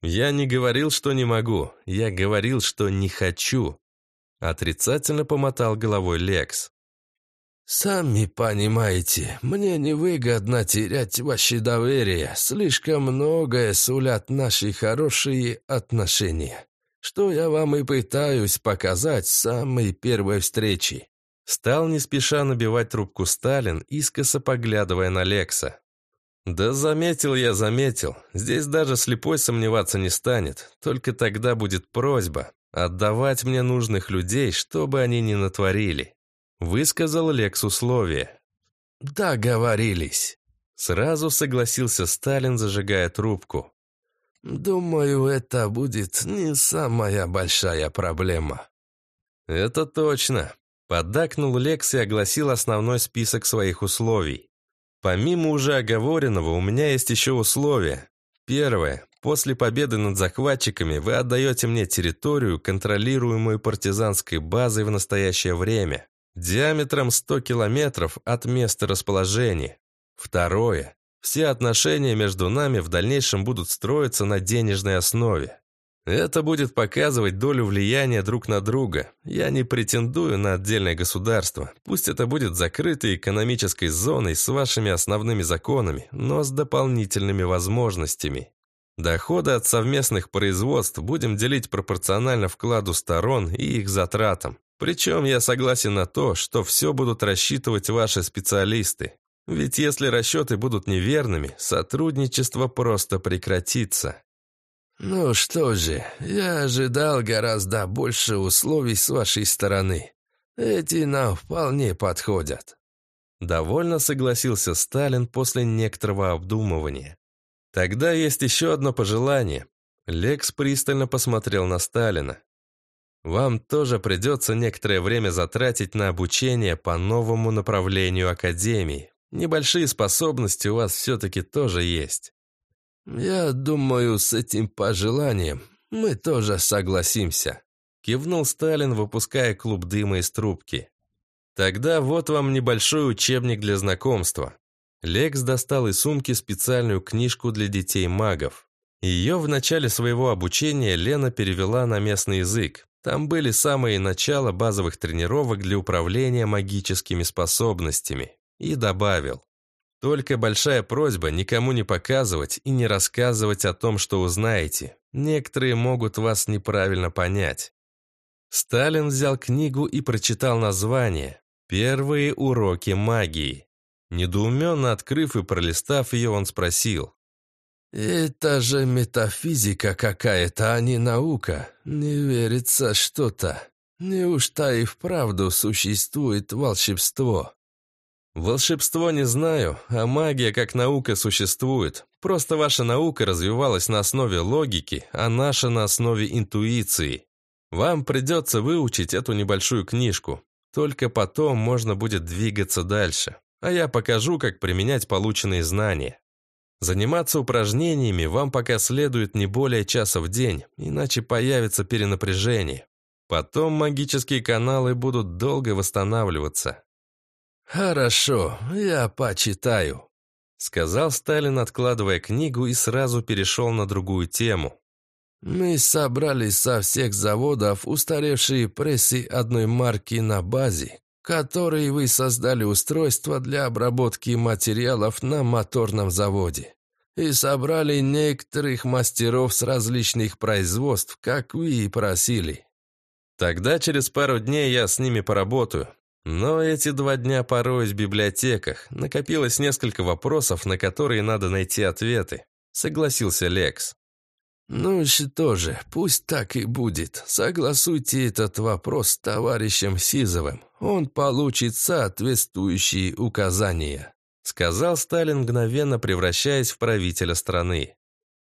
«Я не говорил, что не могу. Я говорил, что не хочу». Отрицательно помотал головой Лекс.
«Сами понимаете, мне невыгодно терять ваше доверие. Слишком многое сулят наши хорошие отношения. Что я вам и пытаюсь показать с самой первой встречи».
Стал не спеша набивать трубку Сталин, искоса поглядывая на Лекса. «Да заметил я, заметил. Здесь даже слепой сомневаться не станет. Только тогда будет просьба отдавать мне нужных людей, чтобы они не натворили». Высказал Лекс условие.
«Договорились».
Сразу согласился Сталин, зажигая трубку.
«Думаю, это будет не самая большая проблема».
«Это точно», — поддакнул Лекс и огласил основной список своих условий. Помимо уже оговоренного, у меня есть еще условия. Первое. После победы над захватчиками вы отдаете мне территорию, контролируемую партизанской базой в настоящее время, диаметром 100 километров от места расположения. Второе. Все отношения между нами в дальнейшем будут строиться на денежной основе. Это будет показывать долю влияния друг на друга. Я не претендую на отдельное государство. Пусть это будет закрытой экономической зоной с вашими основными законами, но с дополнительными возможностями. Доходы от совместных производств будем делить пропорционально вкладу сторон и их затратам. Причем я согласен на то, что все будут рассчитывать ваши специалисты. Ведь если расчеты будут неверными, сотрудничество просто прекратится.
«Ну что же, я ожидал гораздо больше условий с вашей стороны. Эти нам вполне подходят».
Довольно согласился Сталин после некоторого обдумывания. «Тогда есть еще одно пожелание». Лекс пристально посмотрел на Сталина. «Вам тоже придется некоторое время затратить на обучение по новому направлению Академии. Небольшие способности у вас все-таки тоже есть.
«Я думаю, с этим пожеланием мы тоже согласимся»,
кивнул Сталин, выпуская клуб дыма из трубки. «Тогда вот вам небольшой учебник для знакомства». Лекс достал из сумки специальную книжку для детей-магов. Ее в начале своего обучения Лена перевела на местный язык. Там были самые начала базовых тренировок для управления магическими способностями. И добавил. Только большая просьба никому не показывать и не рассказывать о том, что узнаете. Некоторые могут вас неправильно понять. Сталин взял книгу и прочитал название «Первые уроки магии». Недоуменно открыв и пролистав ее, он спросил.
«Это же метафизика какая-то, а не наука. Не верится что-то. Неужто и вправду существует волшебство?»
Волшебство не знаю, а магия как наука существует. Просто ваша наука развивалась на основе логики, а наша на основе интуиции. Вам придется выучить эту небольшую книжку. Только потом можно будет двигаться дальше. А я покажу, как применять полученные знания. Заниматься упражнениями вам пока следует не более часа в день, иначе появится перенапряжение. Потом магические каналы будут долго восстанавливаться.
«Хорошо, я почитаю», — сказал Сталин, откладывая книгу и сразу перешел на другую тему. «Мы собрали со всех заводов устаревшие прессы одной марки на базе, которые вы создали устройство для обработки материалов на моторном заводе, и собрали некоторых мастеров с различных производств, как вы и просили».
«Тогда через пару дней я с ними поработаю. Но эти два дня пороюсь в библиотеках. Накопилось несколько вопросов, на которые надо найти ответы. Согласился Лекс.
«Ну что же, пусть так и будет. Согласуйте этот вопрос с товарищем Сизовым. Он получит соответствующие указания»,
сказал Сталин, мгновенно превращаясь в правителя страны.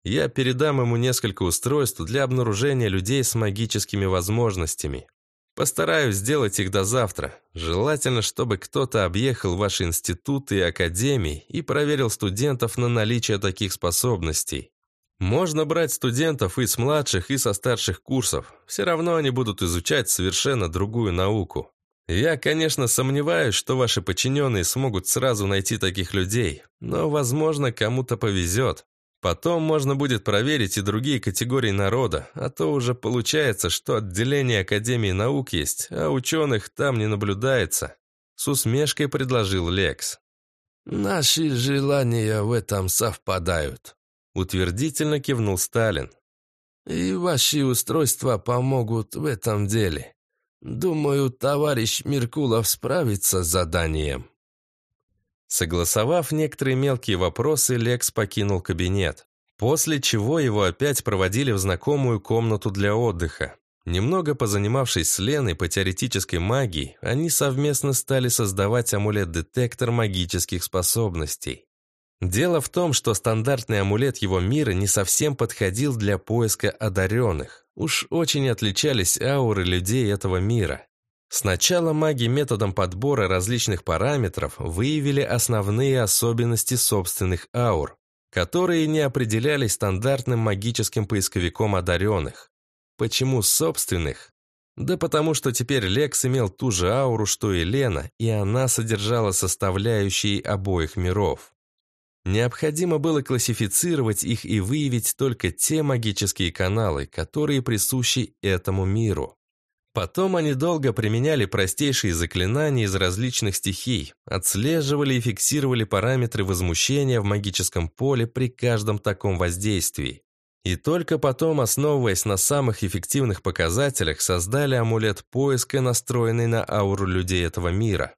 «Я передам ему несколько устройств для обнаружения людей с магическими возможностями. Постараюсь сделать их до завтра. Желательно, чтобы кто-то объехал ваши институты и академии и проверил студентов на наличие таких способностей. Можно брать студентов и с младших, и со старших курсов. Все равно они будут изучать совершенно другую науку. Я, конечно, сомневаюсь, что ваши подчиненные смогут сразу найти таких людей, но, возможно, кому-то повезет. Потом можно будет проверить и другие категории народа, а то уже получается, что отделение Академии наук есть, а ученых там не наблюдается. С усмешкой предложил Лекс.
«Наши желания в этом совпадают», — утвердительно кивнул Сталин. «И ваши устройства помогут в этом деле. Думаю, товарищ Меркулов справится с заданием».
Согласовав некоторые мелкие вопросы, Лекс покинул кабинет, после чего его опять проводили в знакомую комнату для отдыха. Немного позанимавшись с Леной по теоретической магии, они совместно стали создавать амулет-детектор магических способностей. Дело в том, что стандартный амулет его мира не совсем подходил для поиска одаренных. Уж очень отличались ауры людей этого мира. Сначала маги методом подбора различных параметров выявили основные особенности собственных аур, которые не определялись стандартным магическим поисковиком одаренных. Почему собственных? Да потому что теперь Лекс имел ту же ауру, что и Лена, и она содержала составляющие обоих миров. Необходимо было классифицировать их и выявить только те магические каналы, которые присущи этому миру. Потом они долго применяли простейшие заклинания из различных стихий, отслеживали и фиксировали параметры возмущения в магическом поле при каждом таком воздействии. И только потом, основываясь на самых эффективных показателях, создали амулет поиска, настроенный на ауру людей этого мира.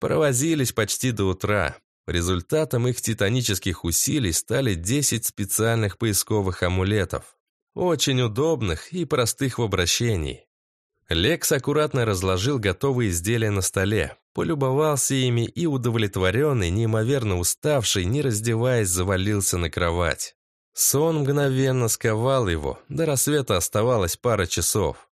Провозились почти до утра. Результатом их титанических усилий стали 10 специальных поисковых амулетов. Очень удобных и простых в обращении. Лекс аккуратно разложил готовые изделия на столе, полюбовался ими и удовлетворенный, неимоверно уставший, не раздеваясь, завалился на кровать. Сон мгновенно сковал его, до рассвета оставалось пара часов.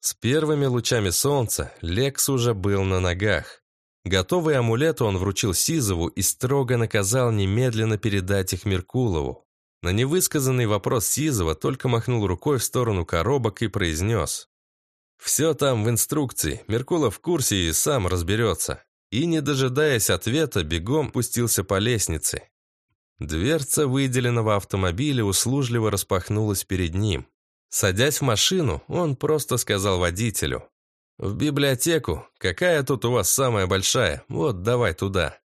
С первыми лучами солнца Лекс уже был на ногах. Готовый амулет он вручил Сизову и строго наказал немедленно передать их Меркулову. На невысказанный вопрос Сизова только махнул рукой в сторону коробок и произнес. Все там в инструкции, Меркулов в курсе и сам разберется. И, не дожидаясь ответа, бегом пустился по лестнице. Дверца выделенного автомобиля услужливо распахнулась перед ним. Садясь в машину, он просто сказал водителю. «В библиотеку. Какая тут у вас самая большая? Вот, давай туда».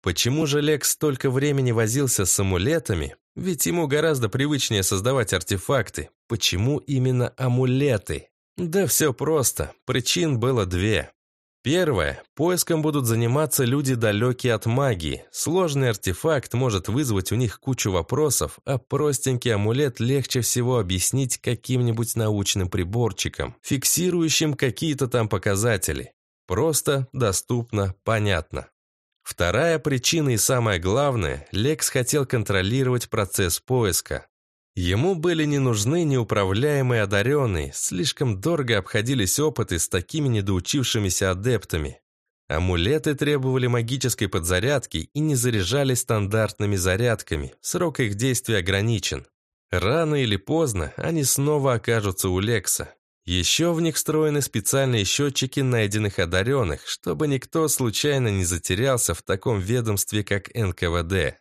Почему же Лекс столько времени возился с амулетами? Ведь ему гораздо привычнее создавать артефакты. Почему именно амулеты? Да все просто. Причин было две. Первое. Поиском будут заниматься люди далекие от магии. Сложный артефакт может вызвать у них кучу вопросов, а простенький амулет легче всего объяснить каким-нибудь научным приборчиком, фиксирующим какие-то там показатели. Просто, доступно, понятно. Вторая причина и самое главное, Лекс хотел контролировать процесс поиска. Ему были не нужны неуправляемые одаренные, слишком дорого обходились опыты с такими недоучившимися адептами. Амулеты требовали магической подзарядки и не заряжались стандартными зарядками, срок их действия ограничен. Рано или поздно они снова окажутся у Лекса. Еще в них встроены специальные счетчики найденных одаренных, чтобы никто случайно не затерялся в таком ведомстве, как НКВД.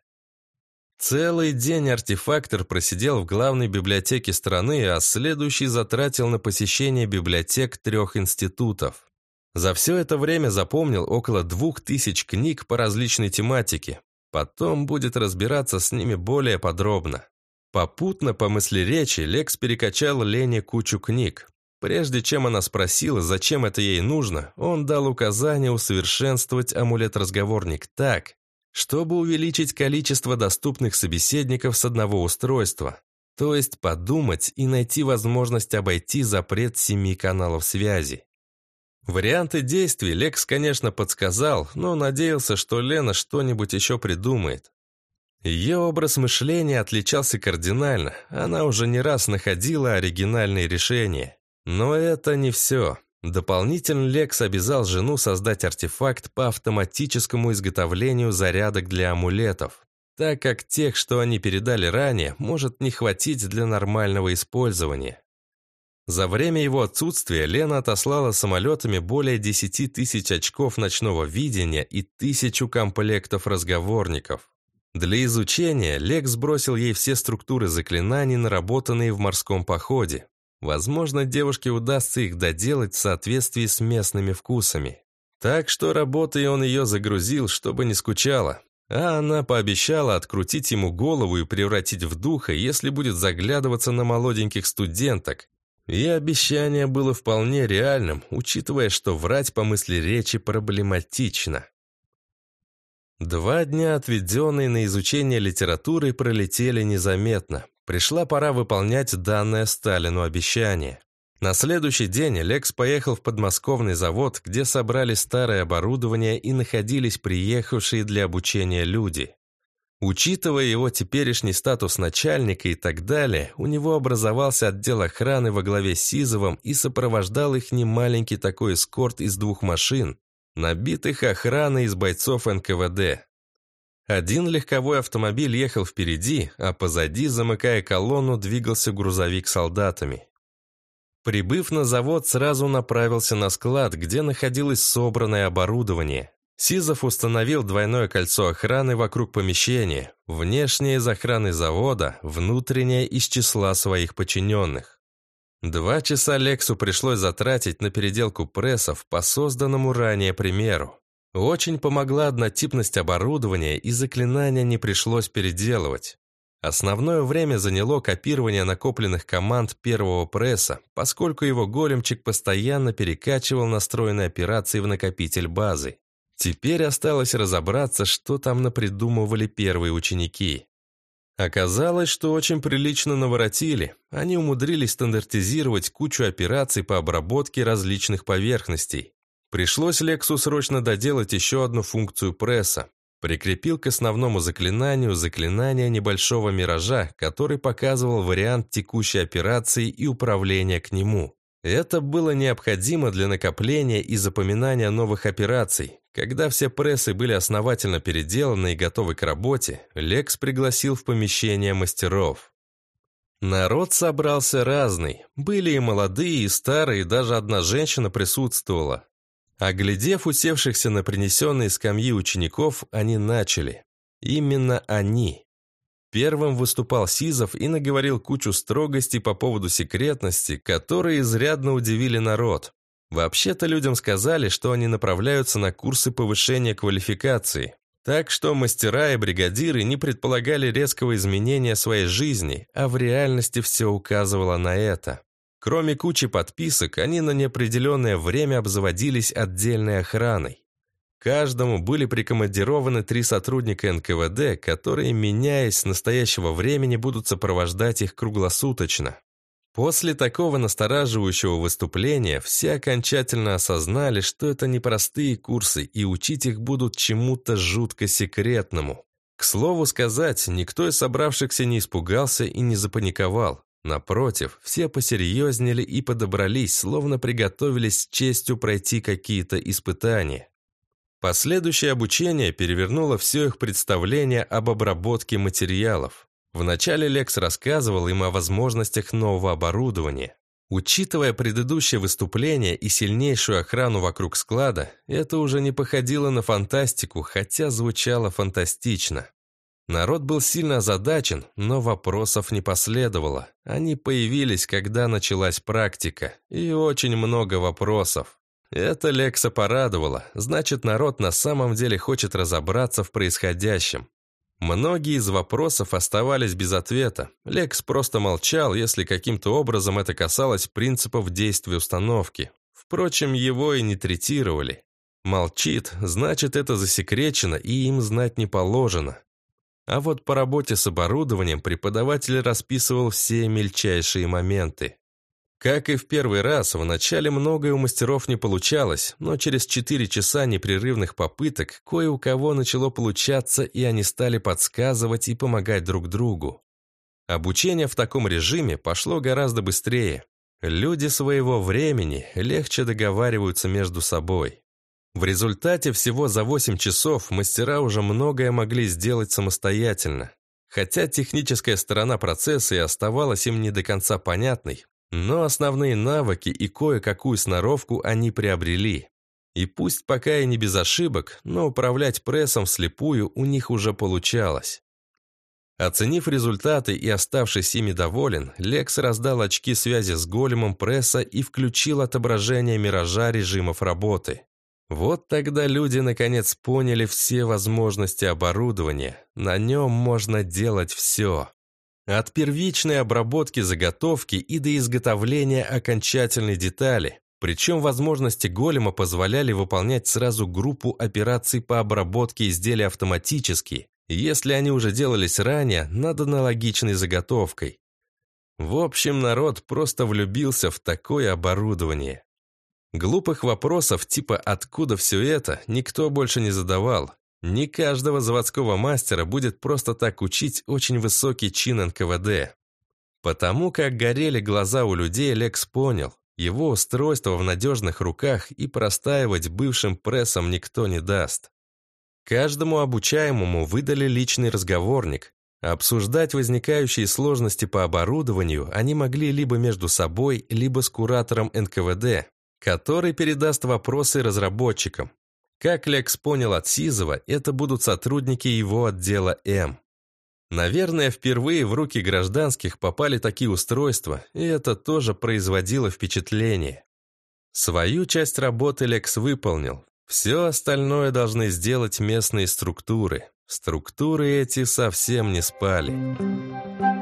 Целый день артефактор просидел в главной библиотеке страны, а следующий затратил на посещение библиотек трех институтов. За все это время запомнил около двух тысяч книг по различной тематике. Потом будет разбираться с ними более подробно. Попутно по мысли речи Лекс перекачал Лене кучу книг. Прежде чем она спросила, зачем это ей нужно, он дал указание усовершенствовать амулет-разговорник так, чтобы увеличить количество доступных собеседников с одного устройства. То есть подумать и найти возможность обойти запрет семи каналов связи. Варианты действий Лекс, конечно, подсказал, но надеялся, что Лена что-нибудь еще придумает. Ее образ мышления отличался кардинально, она уже не раз находила оригинальные решения. Но это не все. Дополнительно Лекс обязал жену создать артефакт по автоматическому изготовлению зарядок для амулетов, так как тех, что они передали ранее, может не хватить для нормального использования. За время его отсутствия Лена отослала самолетами более 10 тысяч очков ночного видения и тысячу комплектов разговорников. Для изучения Лекс бросил ей все структуры заклинаний, наработанные в морском походе, Возможно, девушке удастся их доделать в соответствии с местными вкусами. Так что работой он ее загрузил, чтобы не скучала. А она пообещала открутить ему голову и превратить в духа, если будет заглядываться на молоденьких студенток. И обещание было вполне реальным, учитывая, что врать по мысли речи проблематично. Два дня, отведенные на изучение литературы, пролетели незаметно. Пришла пора выполнять данное Сталину обещание. На следующий день Лекс поехал в подмосковный завод, где собрали старое оборудование и находились приехавшие для обучения люди. Учитывая его теперешний статус начальника и так далее, у него образовался отдел охраны во главе с Сизовым и сопровождал их немаленький такой эскорт из двух машин, набитых охраной из бойцов НКВД. Один легковой автомобиль ехал впереди, а позади, замыкая колонну, двигался грузовик с солдатами. Прибыв на завод, сразу направился на склад, где находилось собранное оборудование. Сизов установил двойное кольцо охраны вокруг помещения, внешнее из охраны завода, внутреннее из числа своих подчиненных. Два часа Лексу пришлось затратить на переделку прессов по созданному ранее примеру. Очень помогла однотипность оборудования, и заклинания не пришлось переделывать. Основное время заняло копирование накопленных команд первого пресса, поскольку его големчик постоянно перекачивал настроенные операции в накопитель базы. Теперь осталось разобраться, что там напридумывали первые ученики. Оказалось, что очень прилично наворотили. Они умудрились стандартизировать кучу операций по обработке различных поверхностей. Пришлось Лексу срочно доделать еще одну функцию пресса. Прикрепил к основному заклинанию заклинание небольшого миража, который показывал вариант текущей операции и управления к нему. Это было необходимо для накопления и запоминания новых операций. Когда все прессы были основательно переделаны и готовы к работе, Лекс пригласил в помещение мастеров. Народ собрался разный. Были и молодые, и старые, и даже одна женщина присутствовала. Оглядев усевшихся на принесенные скамьи учеников, они начали. Именно они. Первым выступал Сизов и наговорил кучу строгостей по поводу секретности, которые изрядно удивили народ. Вообще-то людям сказали, что они направляются на курсы повышения квалификации. Так что мастера и бригадиры не предполагали резкого изменения своей жизни, а в реальности все указывало на это. Кроме кучи подписок, они на неопределенное время обзаводились отдельной охраной. Каждому были прикомандированы три сотрудника НКВД, которые, меняясь с настоящего времени, будут сопровождать их круглосуточно. После такого настораживающего выступления все окончательно осознали, что это непростые курсы, и учить их будут чему-то жутко секретному. К слову сказать, никто из собравшихся не испугался и не запаниковал. Напротив, все посерьезнели и подобрались, словно приготовились с честью пройти какие-то испытания. Последующее обучение перевернуло все их представление об обработке материалов. Вначале Лекс рассказывал им о возможностях нового оборудования. Учитывая предыдущее выступление и сильнейшую охрану вокруг склада, это уже не походило на фантастику, хотя звучало фантастично. Народ был сильно озадачен, но вопросов не последовало. Они появились, когда началась практика, и очень много вопросов. Это Лекса порадовало, значит, народ на самом деле хочет разобраться в происходящем. Многие из вопросов оставались без ответа. Лекс просто молчал, если каким-то образом это касалось принципов действия установки. Впрочем, его и не третировали. Молчит, значит, это засекречено и им знать не положено. А вот по работе с оборудованием преподаватель расписывал все мельчайшие моменты. Как и в первый раз, вначале многое у мастеров не получалось, но через 4 часа непрерывных попыток кое у кого начало получаться, и они стали подсказывать и помогать друг другу. Обучение в таком режиме пошло гораздо быстрее. Люди своего времени легче договариваются между собой. В результате всего за 8 часов мастера уже многое могли сделать самостоятельно. Хотя техническая сторона процесса и оставалась им не до конца понятной, но основные навыки и кое-какую сноровку они приобрели. И пусть пока и не без ошибок, но управлять прессом вслепую у них уже получалось. Оценив результаты и оставшись ими доволен, Лекс раздал очки связи с големом пресса и включил отображение миража режимов работы. Вот тогда люди наконец поняли все возможности оборудования. На нем можно делать все. От первичной обработки заготовки и до изготовления окончательной детали. Причем возможности голема позволяли выполнять сразу группу операций по обработке изделий автоматически. Если они уже делались ранее, над аналогичной заготовкой. В общем, народ просто влюбился в такое оборудование. Глупых вопросов типа «откуда все это?» никто больше не задавал. Не каждого заводского мастера будет просто так учить очень высокий чин НКВД. Потому как горели глаза у людей, Лекс понял, его устройство в надежных руках и простаивать бывшим прессом никто не даст. Каждому обучаемому выдали личный разговорник. Обсуждать возникающие сложности по оборудованию они могли либо между собой, либо с куратором НКВД, который передаст вопросы разработчикам. Как Лекс понял от Сизова, это будут сотрудники его отдела М. Наверное, впервые в руки гражданских попали такие устройства, и это тоже производило впечатление. Свою часть работы Лекс выполнил. Все остальное должны сделать местные структуры. Структуры эти совсем не спали.